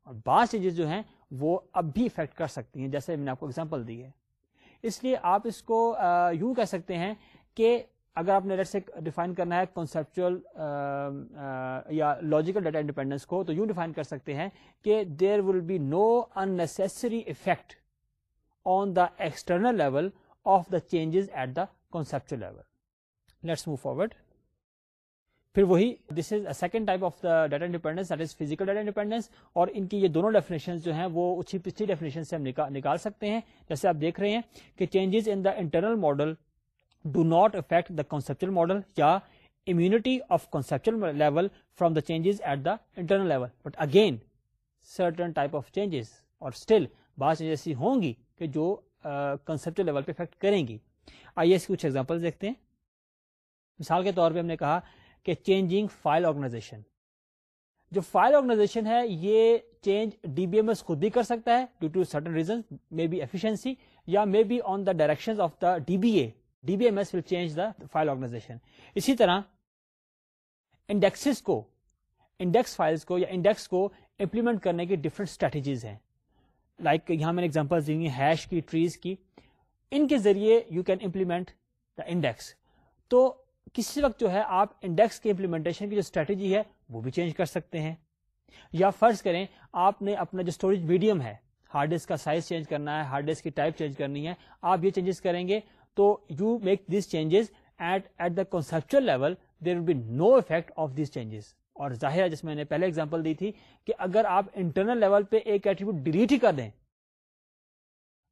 اور بعض چینجز جو ہیں وہ اب بھی افیکٹ کر سکتی ہیں جیسے میں نے آپ کو اگزامپل دی ہے اس لیے آپ اس کو یوں کہہ سکتے ہیں کہ اگر آپ نے لیٹ سے ڈیفائن کرنا ہے کنسپچل um, uh, یا لاجیکل ڈیٹا انڈیپینڈنس کو تو یوں ڈیفائن کر سکتے ہیں کہ there will be no unnecessary effect on the external level of the changes at the conceptual level let's move forward پھر وہی this is second type of the data independence that is physical data independence اور ان کی یہ دونوں definition جو ہیں وہ اچھی ڈیفینیشن سے ہم نکال سکتے ہیں جیسے آپ دیکھ رہے ہیں کہ changes in the internal model do not affect the conceptual model یا immunity of conceptual level from the changes at the internal level but again certain type of changes اور اسٹل بعض چیز ایسی ہوں گی کہ جو کنسپچل لیول پہ افیکٹ کریں گی آئیے اس کی کچھ ایگزامپل دیکھتے ہیں مثال کے طور پہ ہم نے کہا کہ چینجنگ فائل آرگنائزیشن جو فائل آرگنائزیشن ہے یہ change D B M S خود بھی کر سکتا ہے due to certain reason may be efficiency یا may be on the direction of the D B A D B M S will change the file organization اسی طرح index index کو کو کو یا امپلیمنٹ کرنے کی ڈفرنٹ اسٹریٹجیز ہیں لائک like, یہاں میں نے ایگزامپل ہیش کی ان کے ذریعے you can implement the index تو کسی وقت جو ہے آپ انڈیکس کی امپلیمنٹیشن کی جو اسٹریٹجی ہے وہ بھی چینج کر سکتے ہیں یا فرض کریں آپ نے اپنا جو اسٹوریج میڈیم ہے ہارڈ ڈسک کا سائز چینج کرنا ہے ہارڈ ڈسک کی ٹائپ چینج کرنی ہے آپ یہ چینجز کریں گے تو you make these changes at at the conceptual level there will be no effect of these changes اور ظاہر ہے جس میں نے پہلے ایگزامپل دی تھی کہ اگر آپ انٹرنل لیول پہ ایک ایٹریبیوٹ ڈیلیٹ ہی کر دیں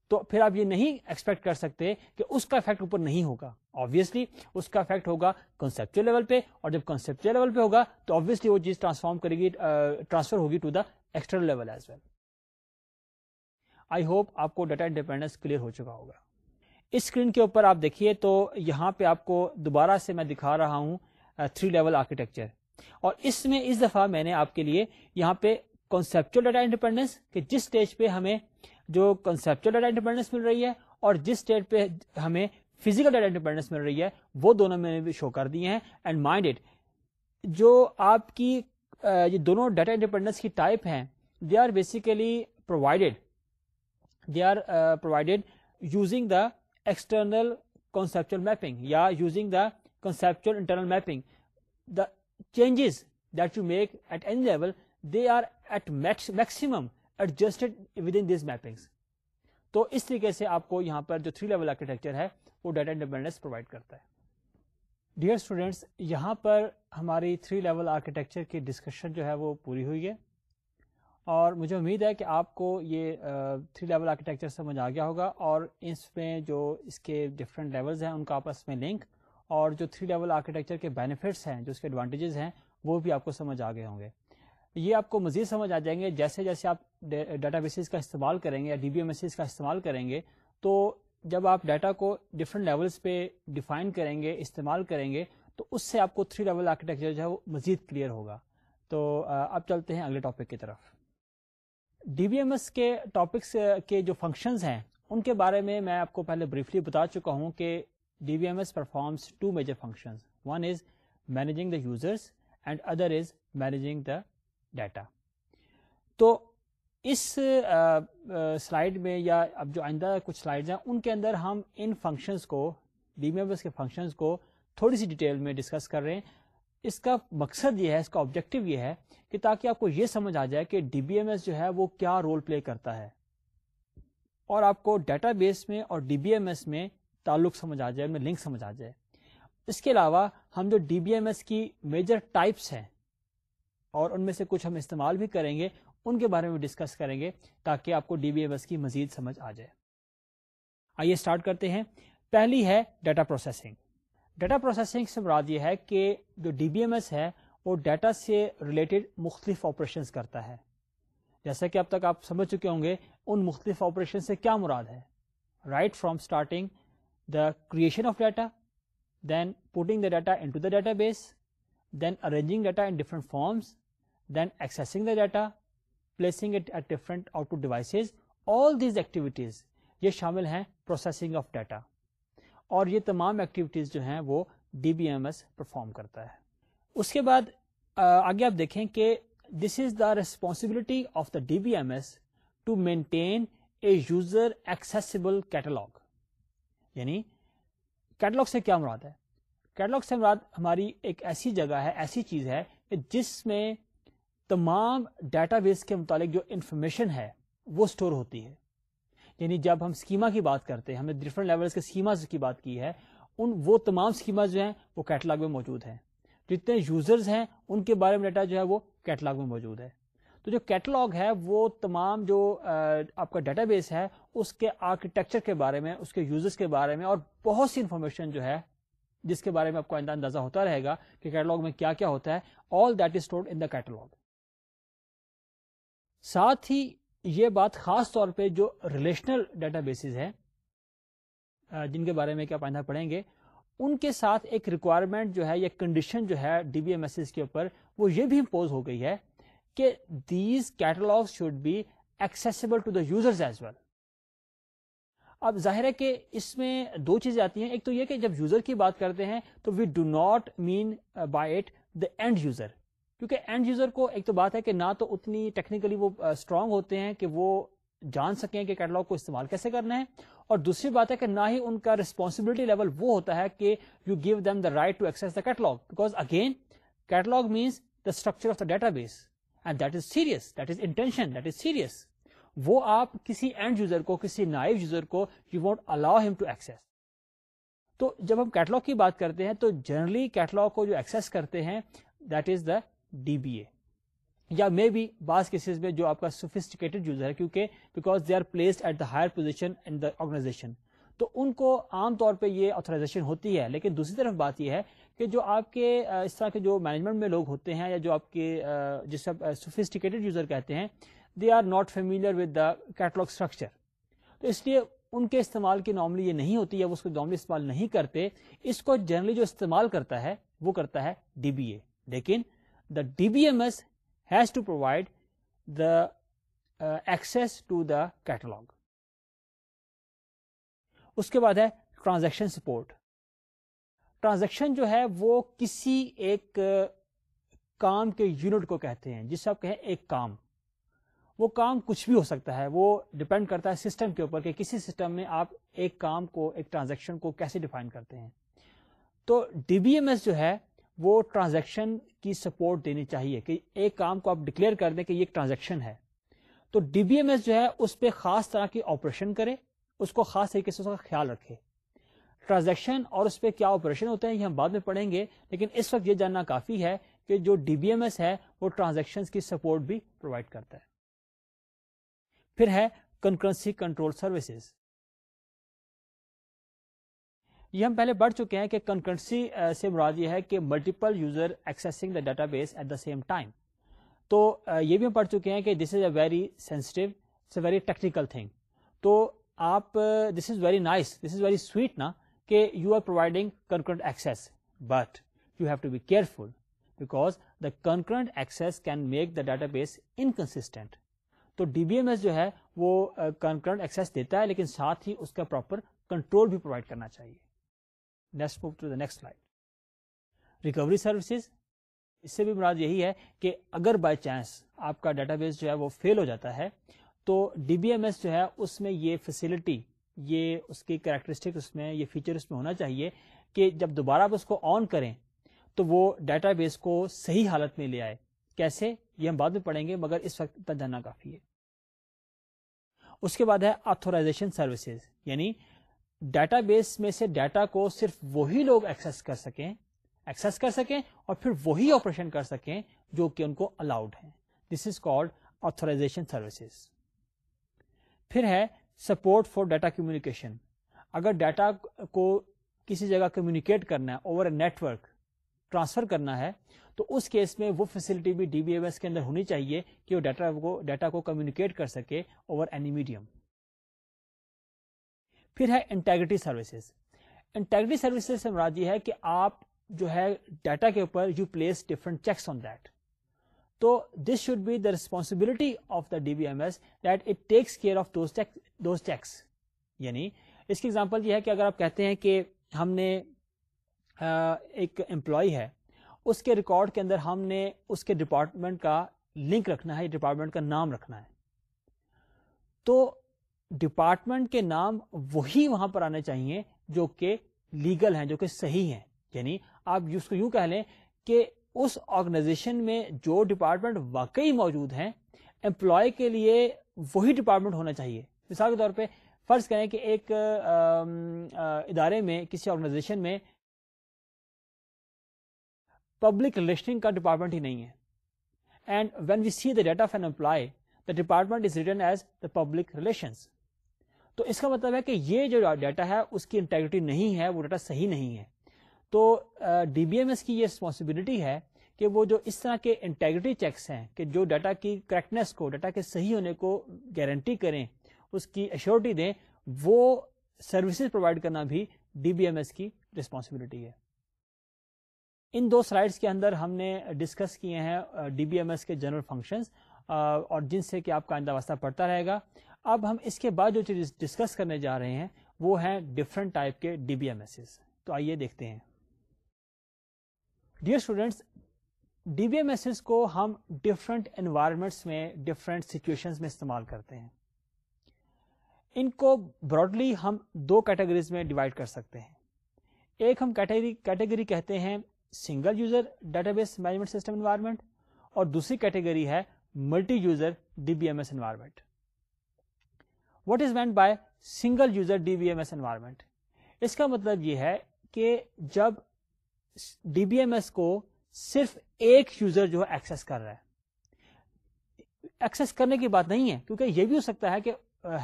تو پھر آپ یہ نہیں ایکسپیکٹ کر سکتے کہ اس کا افیکٹ اوپر نہیں ہوگا آبویسلی اس کا افیکٹ ہوگا کنسپچل لیول پہ اور جب کنسپچل لیول پہ ہوگا تو آبیسلی وہ چیز ٹرانسفارم کرے گی ٹرانسفر ہوگی to the external level as well I hope آپ کو ڈیٹا انڈیپینڈنس کلیئر ہو چکا ہوگا اس اسکرین کے اوپر آپ دیکھیے تو یہاں پہ آپ کو دوبارہ سے میں دکھا رہا ہوں تھری لیول آرکیٹیکچر اور اس میں اس دفعہ میں نے آپ کے لیے یہاں پہ کنسپچل ڈیٹا انڈیپینڈنس کہ جس اسٹیج پہ ہمیں جو کنسپچل ڈیٹا انڈیپینڈنس مل رہی ہے اور جس اسٹیج پہ ہمیں فزیکل ڈیٹا انڈیپینڈنس مل رہی ہے وہ دونوں میں نے بھی شو کر دیے ہیں اینڈ مائنڈیڈ جو آپ کی یہ دونوں ڈیٹا انڈیپینڈنس کی ٹائپ ہیں they are basically provided they are provided using the external mapping یا using the conceptual internal mapping the changes that you make at any level they are at maximum adjusted with in these mappings تو اس طریقے سے آپ کو یہاں پر جو three level architecture ہے وہ ڈیٹا انڈیپینڈنس پرووائڈ کرتا ہے ڈیئر اسٹوڈینٹس یہاں پر ہماری تھری لیول آرکیٹیکچر کی ڈسکشن جو ہے وہ پوری ہوئی ہے اور مجھے امید ہے کہ آپ کو یہ تھری لیول آرکیٹیکچر سمجھ آ گیا ہوگا اور اس میں جو اس کے ڈفرینٹ لیولز ہیں ان کا آپس میں لنک اور جو تھری لیول آرکیٹیکچر کے بینیفٹس ہیں جو اس کے ایڈوانٹیجز ہیں وہ بھی آپ کو سمجھ آ گئے ہوں گے یہ آپ کو مزید سمجھ آ جائیں گے جیسے جیسے آپ ڈیٹا بیسز کا استعمال کریں گے یا ڈی بی ایم کا استعمال کریں گے تو جب آپ ڈیٹا کو ڈفرینٹ لیولس پہ ڈیفائن کریں گے استعمال کریں گے تو اس سے آپ کو تھری لیول آرکیٹیکچر جو ہے وہ مزید کلیئر ہوگا تو اب چلتے ہیں اگلے ٹاپک کی طرف ڈی وی ایم ایس کے ٹاپکس uh, کے جو فنکشنز ہیں ان کے بارے میں میں آپ کو پہلے بریفلی بتا چکا ہوں کہ D V M S performs two major functions one is managing the users and other is managing the data تو اس سلائڈ uh, uh, میں یا اب جو آئندہ کچھ سلائڈز ہیں ان کے اندر ہم ان فنکشنز کو ڈی وی ایم ایس کے فنکشنز کو تھوڑی سی ڈیٹیل میں ڈسکس کر رہے ہیں اس کا مقصد یہ ہے اس کا آبجیکٹو یہ ہے کہ تاکہ آپ کو یہ سمجھ آ جائے کہ ڈی بی ایم ایس جو ہے وہ کیا رول پلے کرتا ہے اور آپ کو ڈیٹا بیس میں اور ڈی بی ایم ایس میں تعلق سمجھ آ جائے میں لنک سمجھ آ جائے اس کے علاوہ ہم جو ڈی بی ایم ایس کی میجر ٹائپس ہیں اور ان میں سے کچھ ہم استعمال بھی کریں گے ان کے بارے میں ڈسکس کریں گے تاکہ آپ کو ڈی بی ایم ایس کی مزید سمجھ آ جائے آئیے اسٹارٹ کرتے ہیں پہلی ہے ڈیٹا پروسیسنگ ڈیٹا پروسیسنگ سے مراد یہ ہے کہ جو ڈی بی ایم ایس ہے وہ ڈیٹا سے ریلیٹڈ مختلف آپریشن کرتا ہے جیسا کہ اب تک آپ سمجھ چکے ہوں گے ان مختلف آپریشن سے کیا مراد ہے right from starting the creation of data then putting the data into the database then arranging data in different forms then accessing the data placing it at different output devices all these activities یہ شامل ہیں processing of data اور یہ تمام activities جو ہیں وہ D B M S perform کرتا ہے اس کے بعد آگے آپ دیکھیں کہ this is the responsibility of the D B M S to maintain a user accessible catalog یعنی کیٹلاگ سے کیا مراد ہے کیٹلاگ سے مراد ہماری ایک ایسی جگہ ہے ایسی چیز ہے جس میں تمام ڈیٹا بیس کے متعلق جو انفارمیشن ہے وہ اسٹور ہوتی ہے یعنی جب ہم اسکیما کی بات کرتے ہیں ہم نے ڈفرنٹ کے لیولماز کی بات کی ہے ان وہ تمام اسکیما جو ہیں وہ کیٹلاگ میں موجود ہیں جتنے یوزرز ہیں ان کے بارے میں ڈیٹا جو ہے وہ کیٹلاگ میں موجود ہے تو جو کیٹلاگ ہے وہ تمام جو آپ کا ڈیٹا بیس ہے اس کے آرکیٹیکچر کے بارے میں اس کے یوزرز کے بارے میں اور بہت سی انفارمیشن جو ہے جس کے بارے میں آپ کو اندازہ اندازہ ہوتا رہے گا کہ کیٹلاگ میں کیا کیا ہوتا ہے all that is stored in the catalogue ساتھ ہی یہ بات خاص طور پہ جو ریلیشنل ڈیٹا بیسز ہیں جن کے بارے میں کیا پائندہ پڑھیں گے ان کے ساتھ ایک ریکوائرمنٹ جو ہے یا کنڈیشن جو ہے ڈی بی ایم ایس کے اوپر وہ یہ بھی امپوز ہو گئی ہے کہ these catalogs should be accessible to the user as well اب ظاہر ہے کہ اس میں دو چیزیں آتی ہیں ایک تو یہ کہ جب یوزر کی بات کرتے ہیں تو we do not mean by it the end user کیونکہ اینڈ یوزر کو ایک تو بات ہے کہ نہ تو اتنی ٹیکنیکلی وہ اسٹرانگ ہوتے ہیں کہ وہ جان سکیں کہ کیٹلاگ کو استعمال کیسے کرنا ہے اور دوسری بات ہے کہ نہ ہی ان کا ریسپانسبلٹی لیول وہ ہوتا ہے کہ you give them the right to access the catalog because again catalog means the structure of the database and that is serious that is intention that is serious وہ آپ کسی اینڈ یوزر کو کسی naive user کو you want allow him to access تو جب ہم catalogue کی بات کرتے ہیں تو جنرلی کیٹلاگ کو جو ایکسس کرتے ہیں that is the D B A یا مے بی بعض کیسز میں جو آپ کا یوزر ہے کیونکہ because they are placed at the higher position the organization تو ان کو عام طور پہ یہ آتھرائزیشن ہوتی ہے لیکن دوسری طرف بات یہ ہے کہ جو آپ کے اس طرح کے جو مینجمنٹ میں لوگ ہوتے ہیں یا جو آپ کے جس یوزر کہتے ہیں they are not familiar with the catalog structure تو اس لیے ان کے استعمال کی نارملی یہ نہیں ہوتی یا وہ اس کو نارملی استعمال نہیں کرتے اس کو جنرلی جو استعمال کرتا ہے وہ کرتا ہے ڈی بی اے لیکن D DBMS M S has to provide the to to the catalog اس کے بعد ہے ٹرانزیکشن سپورٹ ٹرانزیکشن جو ہے وہ کسی ایک uh, کام کے یونٹ کو کہتے ہیں جسے آپ کہیں ایک کام وہ کام کچھ بھی ہو سکتا ہے وہ ڈپینڈ کرتا ہے سسٹم کے اوپر کہ کسی سسٹم میں آپ ایک کام کو ایک ٹرانزیکشن کو کیسے ڈیفائن کرتے ہیں تو ڈی بی ایم ایس جو ہے وہ ٹرانزیکشن کی سپورٹ دینی چاہیے کہ ایک کام کو آپ ڈکلیئر کر دیں کہ یہ ٹرانزیکشن ہے تو ڈی بی ایم ایس جو ہے اس پہ خاص طرح کی آپریشن کرے اس کو خاص طریقے سے خیال رکھے ٹرانزیکشن اور اس پہ کیا آپریشن ہوتے ہیں یہ ہم بعد میں پڑھیں گے لیکن اس وقت یہ جاننا کافی ہے کہ جو ڈی بی ایم ایس ہے وہ ٹرانزیکشن کی سپورٹ بھی پرووائڈ کرتا ہے پھر ہے کنکرنسی کنٹرول سروسز یہ ہم پہلے بڑھ چکے ہیں کہ کنکرنسی سے مراد یہ ہے کہ multiple user accessing the database at the same time تو یہ بھی ہم پڑھ چکے ہیں کہ this is a very sensitive a very technical thing تو آپ this is very nice this is very sweet نا کہ you are providing concurrent access but you have to be careful the concurrent access can make the database inconsistent تو D B M S جو ہے وہ concurrent access دیتا ہے لیکن ساتھ ہی اس کا پراپر کنٹرول بھی پرووائڈ کرنا چاہیے let's move to the next line recovery services اس سے بھی مراد یہی ہے کہ اگر بائی چانس آپ کا ڈیٹا بیس جو ہے وہ فیل ہو جاتا ہے تو ڈی بی ایم ایس جو ہے اس میں یہ فیسلٹی یہ اس کی کریکٹرسٹک اس میں یہ فیچر اس میں ہونا چاہیے کہ جب دوبارہ آپ اس کو آن کریں تو وہ ڈیٹا بیس کو صحیح حالت میں لے آئے کیسے یہ ہم بعد میں پڑھیں گے مگر اس وقت اتنا جاننا کافی ہے اس کے بعد ہے آتھورائزیشن سروسز یعنی ڈیٹا بیس میں سے ڈیٹا کو صرف وہی لوگ ایکسس کر سکیں ایکسس کر سکیں اور پھر وہی آپریشن کر سکیں جو کہ ان کو الاؤڈ ہے this is called authorization services پھر ہے سپورٹ فار ڈیٹا کمیونیکیشن اگر ڈیٹا کو کسی جگہ کمیونیکیٹ کرنا ہے اوور اے نیٹورک ٹرانسفر کرنا ہے تو اس کیس میں وہ فیسلٹی بھی ڈی بی ایم ایس کے اندر ہونی چاہیے کہ وہ ڈیٹا کو ڈیٹا کو کمیونیکیٹ کر سکے اوور اینی میڈیم پھر ہے انٹیگریٹی سروسز انٹیگریٹی سروسز سے مراد یہ ہے کہ آپ جو ہے ڈیٹا کے اوپر you place different checks on that تو this should be the responsibility of the D B M S that it takes care of those checks یعنی اس کی ایگزامپل یہ ہے کہ اگر آپ کہتے ہیں کہ ہم نے ایک امپلائی ہے اس کے ریکارڈ کے اندر ہم نے اس کے ڈپارٹمنٹ کا لنک رکھنا ہے ڈپارٹمنٹ کا نام رکھنا ہے تو ڈپارٹمنٹ کے نام وہی وہاں پر آنے چاہیے جو کہ لیگل ہیں جو کہ صحیح ہیں یعنی آپ اس کو یوں کہہ لیں کہ اس آرگنائزیشن میں جو ڈپارٹمنٹ واقعی موجود ہیں امپلائی کے لیے وہی ڈپارٹمنٹ ہونا چاہیے مثال کے طور پہ فرض کریں کہ ایک ادارے میں کسی آرگنائزیشن میں پبلک ریلیشنگ کا ڈپارٹمنٹ ہی نہیں ہے and when we see the data of an employee the department is written as the public relations تو اس کا مطلب ہے کہ یہ جو ڈیٹا ہے اس کی انٹیگریٹی نہیں ہے وہ ڈیٹا صحیح نہیں ہے تو ڈی بی ایم ایس کی یہ رسپانسبلٹی ہے کہ وہ جو اس طرح کے انٹیگریٹی چیکس ہیں کہ جو ڈیٹا کی کریکٹنیس کو ڈیٹا کے صحیح ہونے کو گارنٹی کریں اس کی ایشورٹی دیں وہ سروسز پرووائڈ کرنا بھی ڈی بی ایم ایس کی رسپانسبلٹی ہے ان دو سلائڈس کے اندر ہم نے ڈسکس کیے ہیں ڈی بی ایم ایس کے جنرل فنکشنز اور جن سے کہ آپ کا آئندہ واسطہ پڑتا رہے گا اب ہم اس کے بعد جو چیز ڈسکس کرنے جا رہے ہیں وہ ہیں ڈفرنٹ ٹائپ کے ڈی بی ایم ایس تو آئیے دیکھتے ہیں dear students D B M S کو ہم ڈفرینٹ انوائرمنٹس میں ڈفرینٹ سچویشن میں استعمال کرتے ہیں ان کو براڈلی ہم دو کیٹیگریز میں ڈیوائڈ کر سکتے ہیں ایک ہم کیٹیگری کیٹیگری کہتے ہیں single user database management system environment اور دوسری کیٹیگری ہے multi user D B M S environment what is meant by single user D B M S environment اس کا مطلب یہ ہے کہ جب ڈی بی ایم ایس کو صرف ایک یوزر جو ایکسس کر رہا ہے ایکسس کرنے کی بات نہیں ہے کیونکہ یہ بھی ہو سکتا ہے کہ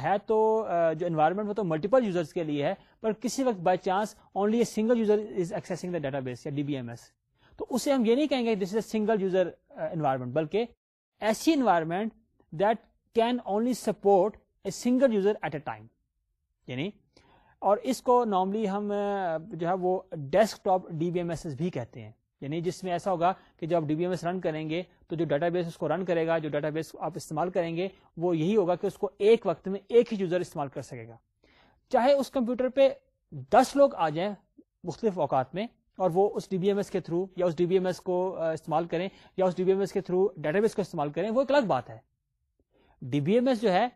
ہے تو جو انوائرمنٹ وہ تو ملٹیپل یوزرس کے لیے ہے پر کسی وقت by chance only single user is accessing the database یا ڈی بی ایم ایس تو اسے ہم یہ نہیں کہیں گے this is a single user environment بلکہ ایسی environment that can only support single user at a time یعنی اور اس کو نارملی ہم جو ہے وہ desktop D B M S بھی کہتے ہیں یعنی جس میں ایسا ہوگا کہ جب آپ D B M S run کریں گے تو جو ڈیٹا بیس اس کو رن کرے گا جو ڈیٹا بیس آپ استعمال کریں گے وہ یہی ہوگا کہ اس کو ایک وقت میں ایک ہی یوزر استعمال کر سکے گا چاہے اس کمپیوٹر پہ دس لوگ آ جائیں مختلف اوقات میں اور وہ اس ڈی بی ایم ایس کے تھرو یا اس ڈی بی ایم ایس کو استعمال کریں یا اس ڈی بی ایم ایس کے تھرو ڈیٹا بیس کو استعمال کریں وہ ایک الگ بات ہے ڈی بی ایم ایس جو ہے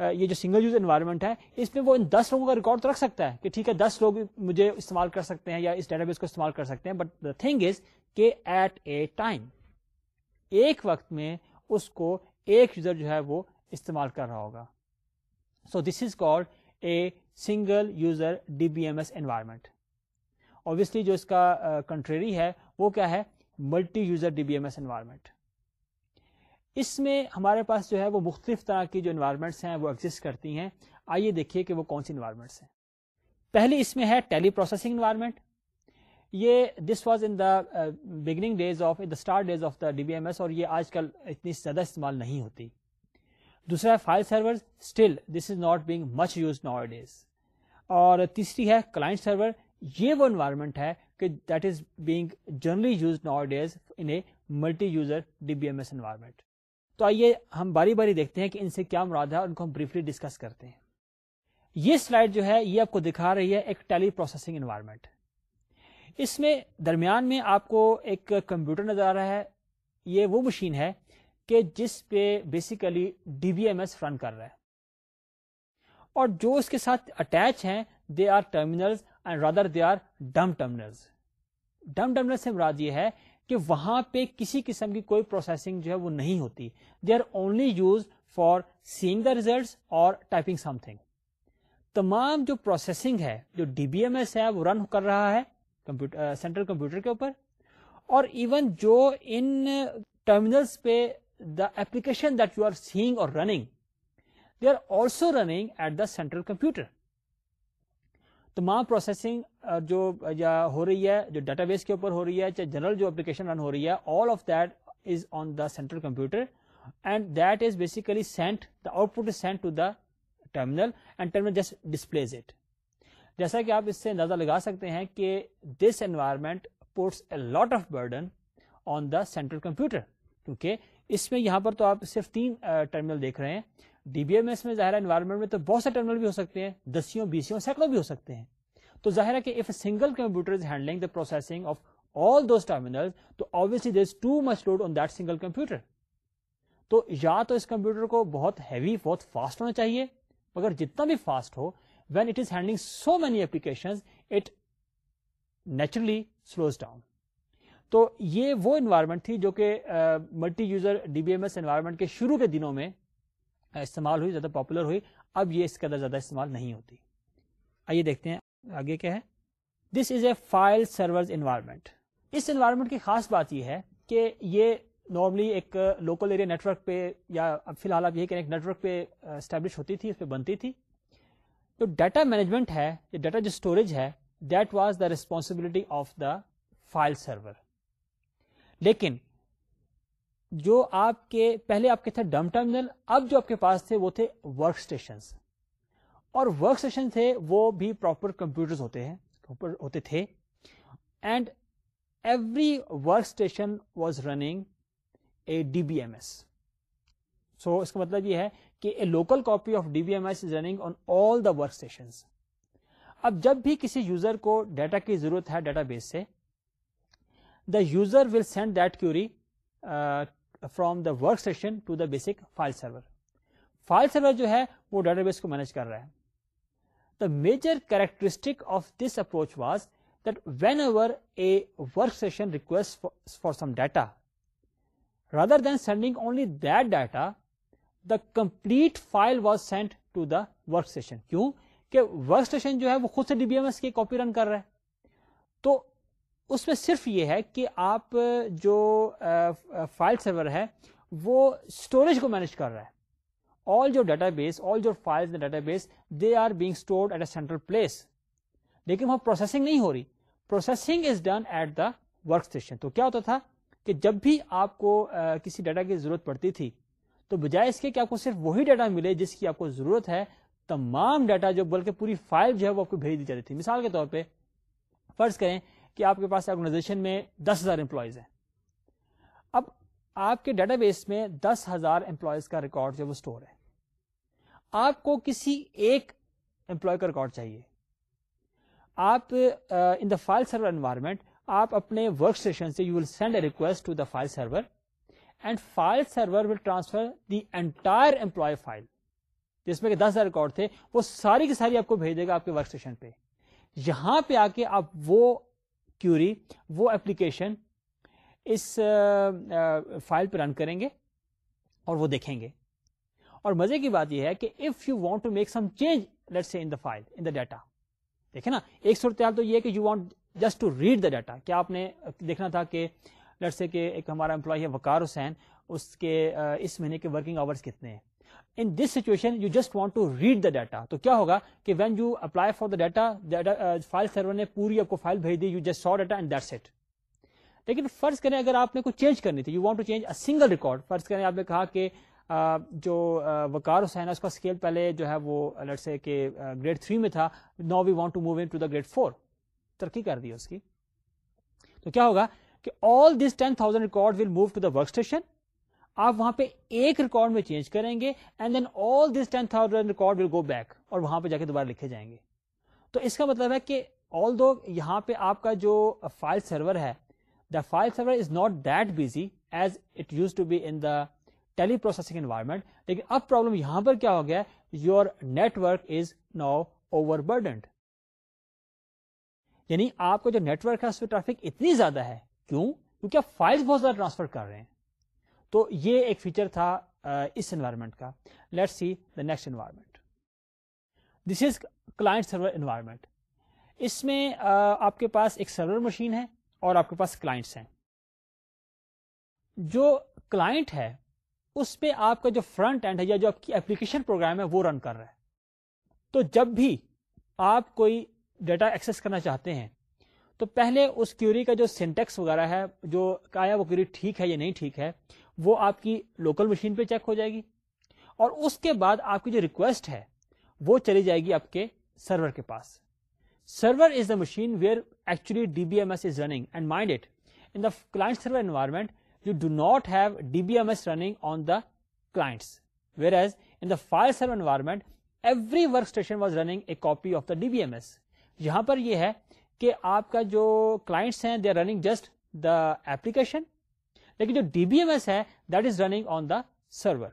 یہ جو سنگل یوز انوائرمنٹ ہے اس میں وہ ان دس لوگوں کا ریکارڈ رکھ سکتا ہے کہ ٹھیک ہے دس لوگ مجھے استعمال کر سکتے ہیں یا اس ڈیٹا بیس کو استعمال کر سکتے ہیں بٹ دا تھنگ از کہ ایٹ اے ٹائم ایک وقت میں اس کو ایک یوزر جو ہے وہ استعمال کر رہا ہوگا so this is call single user D B M S environment obviously جو اس کا کنٹریری ہے وہ کیا ہے multi user D B M S environment اس میں ہمارے پاس جو ہے وہ مختلف طرح کی جو انوائرمنٹس ہیں وہ ایگزٹ کرتی ہیں آئیے دیکھیے کہ وہ کون سی انوائرمنٹس ہیں پہلی اس میں ہے ٹیلی پروسیسنگ انوائرمنٹ یہ this was in the beginning days of the start days of the D B M S اور یہ آج کل اتنی زیادہ استعمال نہیں ہوتی دوسرا ہے file server still this is not being much use nowadays اور تیسری ہے کلائنٹ سرور یہ وہ انوائرمنٹ ہے کہ that is being generally use nowadays in a multi user D B M S environment تو آئیے ہم باری باری دیکھتے ہیں کہ ان سے کیا مراد ہے ان کو ہم بریفلی ڈسکس کرتے ہیں یہ سلائڈ جو ہے یہ آپ کو دکھا رہی ہے ایک ٹیلی پروسیسنگ انوائرمنٹ اس میں درمیان میں آپ کو ایک کمپیوٹر نظر آ رہا ہے یہ وہ مشین ہے کہ جس پہ basically D V M S run کر رہا ہے اور جو اس کے ساتھ اٹیچ ہیں they are terminal or dumb terminal dumb terminal سے مراد یہ ہے کہ وہاں پہ کسی قسم کی کوئی پروسیسنگ جو ہے وہ نہیں ہوتی they are only use for seeing the results اور ٹائپنگ سم تھنگ تمام جو پروسیسنگ ہے جو ڈی بی ایم ایس ہے وہ رن کر رہا ہے سینٹرل کمپیوٹر کے اوپر اور ایون جو ان ٹرمینل پہ the application that you are seeing اور running they are also running at the central computer تمام پروسیسنگ جو یا ہو رہی ہے جو ڈیٹا بیس کے اوپر ہو رہی ہے چاہے جنرل جو اپلیکیشن رن ہو رہی ہے all of that is on the central computer and that is basically sent the output is sent to the terminal and terminal just displays it جیسا کہ آپ اس سے اندازہ لگا سکتے ہیں کہ this environment puts a lot of burden on the central computer کیونکہ اس میں یہاں پر تو آپ صرف تین ٹرمینل دیکھ رہے ہیں ڈی بی ایم ایس میں ظاہر انوائرمنٹ میں تو بہت سے ٹرمینل بھی ہو سکتے ہیں دسیوں بیسوں سینکڑوں بھی ہو سکتے ہیں تو ظاہر ہے کہ if single computer is handling the processing of all those terminal تو too much load on that single computer تو یا تو اس کمپیوٹر کو بہت ہیوی بہت فاسٹ ہونا چاہیے مگر جتنا بھی fast who when it is handling so many application it naturally slows down تو یہ وہ انوائرمنٹ تھی جو کہ multi user D B M S environment کے شروع کے دنوں میں استعمال ہوئی زیادہ پاپولر ہوئی اب یہ اس کے اندر زیادہ استعمال نہیں ہوتی آئیے دیکھتے ہیں آگے کیا ہے this is a file environment us environment کی خاص بات یہ ہے کہ یہ نارملی ایک لوکل ایریا نیٹورک پہ یا اب فی الحال آپ یہ ورک پہ اسٹیبلش ہوتی تھی اس پہ بنتی تھی تو ڈیٹا مینجمنٹ ہے ڈیٹا جو اسٹوریج ہے that was the responsibility of the file server لیکن جو آپ کے پہلے آپ کے تھے ڈم ٹرمینل اب جو آپ کے پاس تھے وہ تھے ورک اسٹیشن اور پراپر کمپیوٹر ہوتے ہیں ہوتے تھے and every work station was running a D B M S so اس کا مطلب یہ ہے کہ a local copy of D B M S is running on all the work station اب جب بھی کسی یوزر کو ڈیٹا کی ضرورت ہے ڈیٹا بیس سے the user will send that query from the work session to the basic file server file server جو ہے وہ ڈیٹا بیس کو مینج کر رہا ہے the major characteristic of this approach was that when over a work session request for some data rather than sending only that data the complete file was sent to the work session کیوں کہ work station جو ہے وہ خود سے D B M S کی copy run کر رہا ہے تو اس میں صرف یہ ہے کہ آپ جو فائل سرور ہے وہ اسٹوریج کو مینج کر رہا ہے آل جو ڈیٹا بیس آل جو file data base they are being stored at a central place لیکن وہاں پروسیسنگ نہیں ہو رہی processing is done at the work station تو کیا ہوتا تھا کہ جب بھی آپ کو کسی ڈیٹا کی ضرورت پڑتی تھی تو بجائے اس کے کہ آپ کو صرف وہی ڈیٹا ملے جس کی آپ کو ضرورت ہے تمام ڈیٹا جو بلکہ پوری فائل جو ہے وہ آپ کو بھیج دی جاتی تھی مثال کے طور پہ فرض کریں کہ آپ کے پاس آرگنائزیشن میں دس ہزار امپلائیز ہیں اب آپ کے ڈیٹا بیس میں دس ہزار امپلائیز کا ریکارڈ جو وہ اسٹور ہے آپ کو کسی ایک امپلائی کا ریکارڈ چاہیے آپ ان دا فائل سرور انوائرمنٹ آپ اپنے ورک اسٹیشن سے you will send a request to the file server and file server will transfer the entire employee file جس میں کہ دس ہزار ریکارڈ تھے وہ ساری کی ساری آپ کو بھیج دے گا آپ کے ورک اسٹیشن پہ یہاں پہ آ کے آپ وہ کیوری وہ اپلیکیشن اس فائل پہ رن کریں گے اور وہ دیکھیں گے اور مزے کی بات یہ ہے کہ if you want to make some change let in in the the file data دیکھیں نا ایک صورتحال تو یہ کہ you want just to read the data کیا آپ نے دیکھنا تھا کہ لیٹ سے کہ ایک ہمارا امپلائی ہے وقار حسین اس کے اس مہینے کے ورکنگ آورس کتنے ہیں this situation you just want to read the data تو کیا ہوگا کہ وین یو دا ڈیٹا جو uh, وکار جو ہے وہ سے uh, کہ گریڈ uh, تھری میں تھا نا we want to move in to the grade four ترقی کر دی اس کی تو کیا ہوگا کہ all this ten thousand record will move to the work station آپ وہاں پہ ایک ریکارڈ میں چینج کریں گے and then all this ten thousand record will go back اور وہاں پہ جا کے دوبارہ لکھے جائیں گے تو اس کا مطلب ہے کہ آل دو یہاں پہ آپ کا جو فائل سرور ہے the file server is not that busy as it use to be in the tele processing environment لیکن اب پرابلم یہاں پر کیا ہو گیا your network is now overburdened یعنی آپ کا جو نیٹ ورک ہے اس پہ ٹریفک اتنی زیادہ ہے کیوں کیونکہ آپ فائلس بہت زیادہ ٹرانسفر کر رہے ہیں تو یہ ایک فیچر تھا اس انوائرمنٹ کا let see the next environment this is server environment اس میں آپ کے کے پاس پاس ایک سرور مشین ہے ہے اور آپ آپ ہیں جو اس پہ کا جو فرنٹ اینڈ ہے یا جو آپ کی اپلیکیشن پروگرام ہے وہ رن کر رہا ہے تو جب بھی آپ کوئی ڈیٹا ایکسس کرنا چاہتے ہیں تو پہلے اس کیوری کا جو سینٹیکس وغیرہ ہے جو کہا کیوری ٹھیک ہے یا نہیں ٹھیک ہے وہ آپ کی لوکل مشین پہ چیک ہو جائے گی اور اس کے بعد آپ کی جو ریکویسٹ ہے وہ چلی جائے گی آپ کے سرور کے پاس server is the machine where actually D B M S is running and mind it in server environment you do not have D B M S running on the class where as in the file server environment every work station was running a copy of the D B M S یہاں پر یہ ہے کہ آپ کا جو class ہیں they are running just the application لیکن جو ڈی بی ایم ایس ہے that is running on the server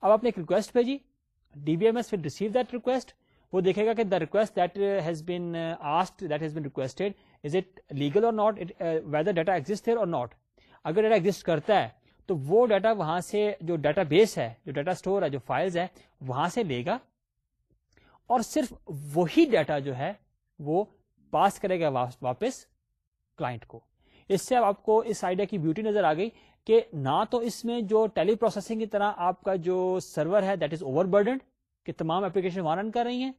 اب آپ نے ایک ریکویسٹ بھیجی D B M S will receive that request وہ دیکھے گا کہ the request that that has has been been request legal or not whether data exist or not اگر ڈیٹا ایگزٹ کرتا ہے تو وہ ڈیٹا وہاں سے جو ڈیٹا بیس ہے جو ڈیٹا اسٹور ہے جو فائلز ہے وہاں سے لے گا اور صرف وہی ڈیٹا جو ہے وہ پاس کرے گا واپس کلائنٹ کو اس سے آپ کو اس آئیڈیا کی بیوٹی نظر آ گئی کہ نہ تو اس میں جو ٹیلی پروسیسنگ کی طرح آپ کا جو سرور ہے دیٹ از اوور برڈنڈ کہ تمام اپلیکیشن وہاں رن کر رہی ہیں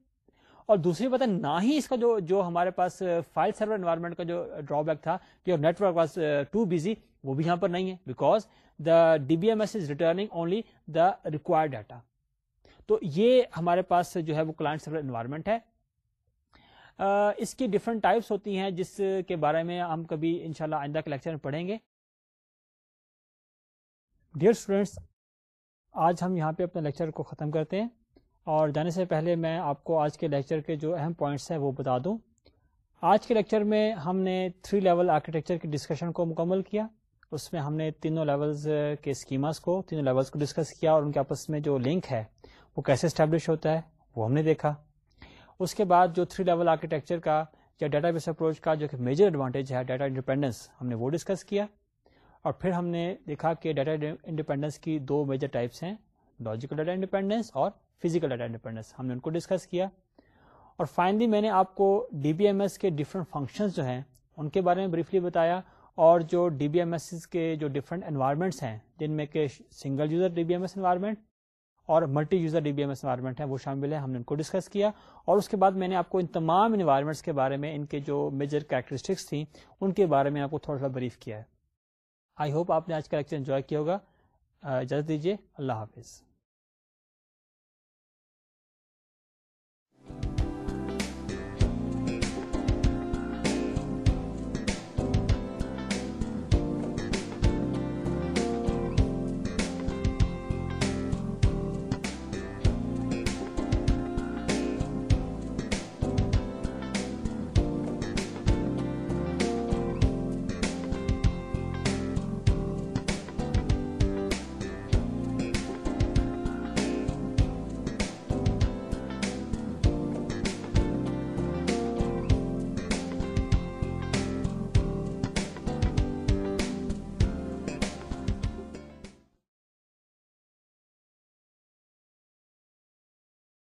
اور دوسری بات ہے نہ ہی اس کا جو جو ہمارے پاس فائل سرور انوائرمنٹ کا جو ڈرا بیک تھا کہ نیٹورک واز ٹو بزی وہ بھی یہاں پر نہیں ہے because the D B M S is returning only the required data تو یہ ہمارے پاس جو ہے وہ کلائنٹ سرور انوائرمنٹ ہے اس کی ڈفرنٹ ٹائپس ہوتی ہیں جس کے بارے میں ہم کبھی ان شاء اللہ آئندہ کے لیکچر میں پڑھیں گے ڈیئر اسٹوڈینٹس آج ہم یہاں پہ اپنے لیکچر کو ختم کرتے ہیں اور جانے سے پہلے میں آپ کو آج کے لیکچر کے جو اہم پوائنٹس ہیں وہ بتا دوں آج کے لیکچر میں ہم نے تھری لیول آرکیٹیکچر کی ڈسکشن کو مکمل کیا اس میں ہم نے تینوں لیولز کے اسکیماز کو تینوں لیولز کو ڈسکس کیا اور ان کے آپس میں جو لنک ہے وہ کیسے اسٹیبلش ہوتا ہے وہ ہم نے دیکھا اس کے بعد جو تھری لیول آرکیٹیکچر کا یا ڈیٹا بیس اپروچ کا جو کہ میجر ایڈوانٹیج ہے ڈیٹا انڈیپینڈنس ہم نے وہ ڈسکس کیا اور پھر ہم نے دیکھا کہ ڈیٹا انڈیپینڈنس کی دو میجر ٹائپس ہیں لاجیکل ڈیٹا انڈیپینڈنس اور فزیکل ڈیٹا انڈیپینڈنس ہم نے ان کو ڈسکس کیا اور فائنلی میں نے آپ کو ڈی بی ایم ایس کے ڈفرینٹ فنکشنز جو ہیں ان کے بارے میں بریفلی بتایا اور جو ڈی بی ایم ایس کے جو ڈفرینٹ انوائرمنٹس ہیں جن میں کہ single user D B M S environment اور multi user D B M S environment ہے وہ شامل ہے ہم نے ان کو ڈسکس کیا اور اس کے بعد میں نے آپ کو ان تمام انوائرمنٹس کے بارے میں ان کے جو میجر کیریکٹرسٹکس تھیں ان کے بارے میں آپ کو تھوڑا سا بریف کیا ہے آئی ہوپ آپ نے آج کا لیکچر انجوائے کیا ہوگا اجازت دیجیے اللہ حافظ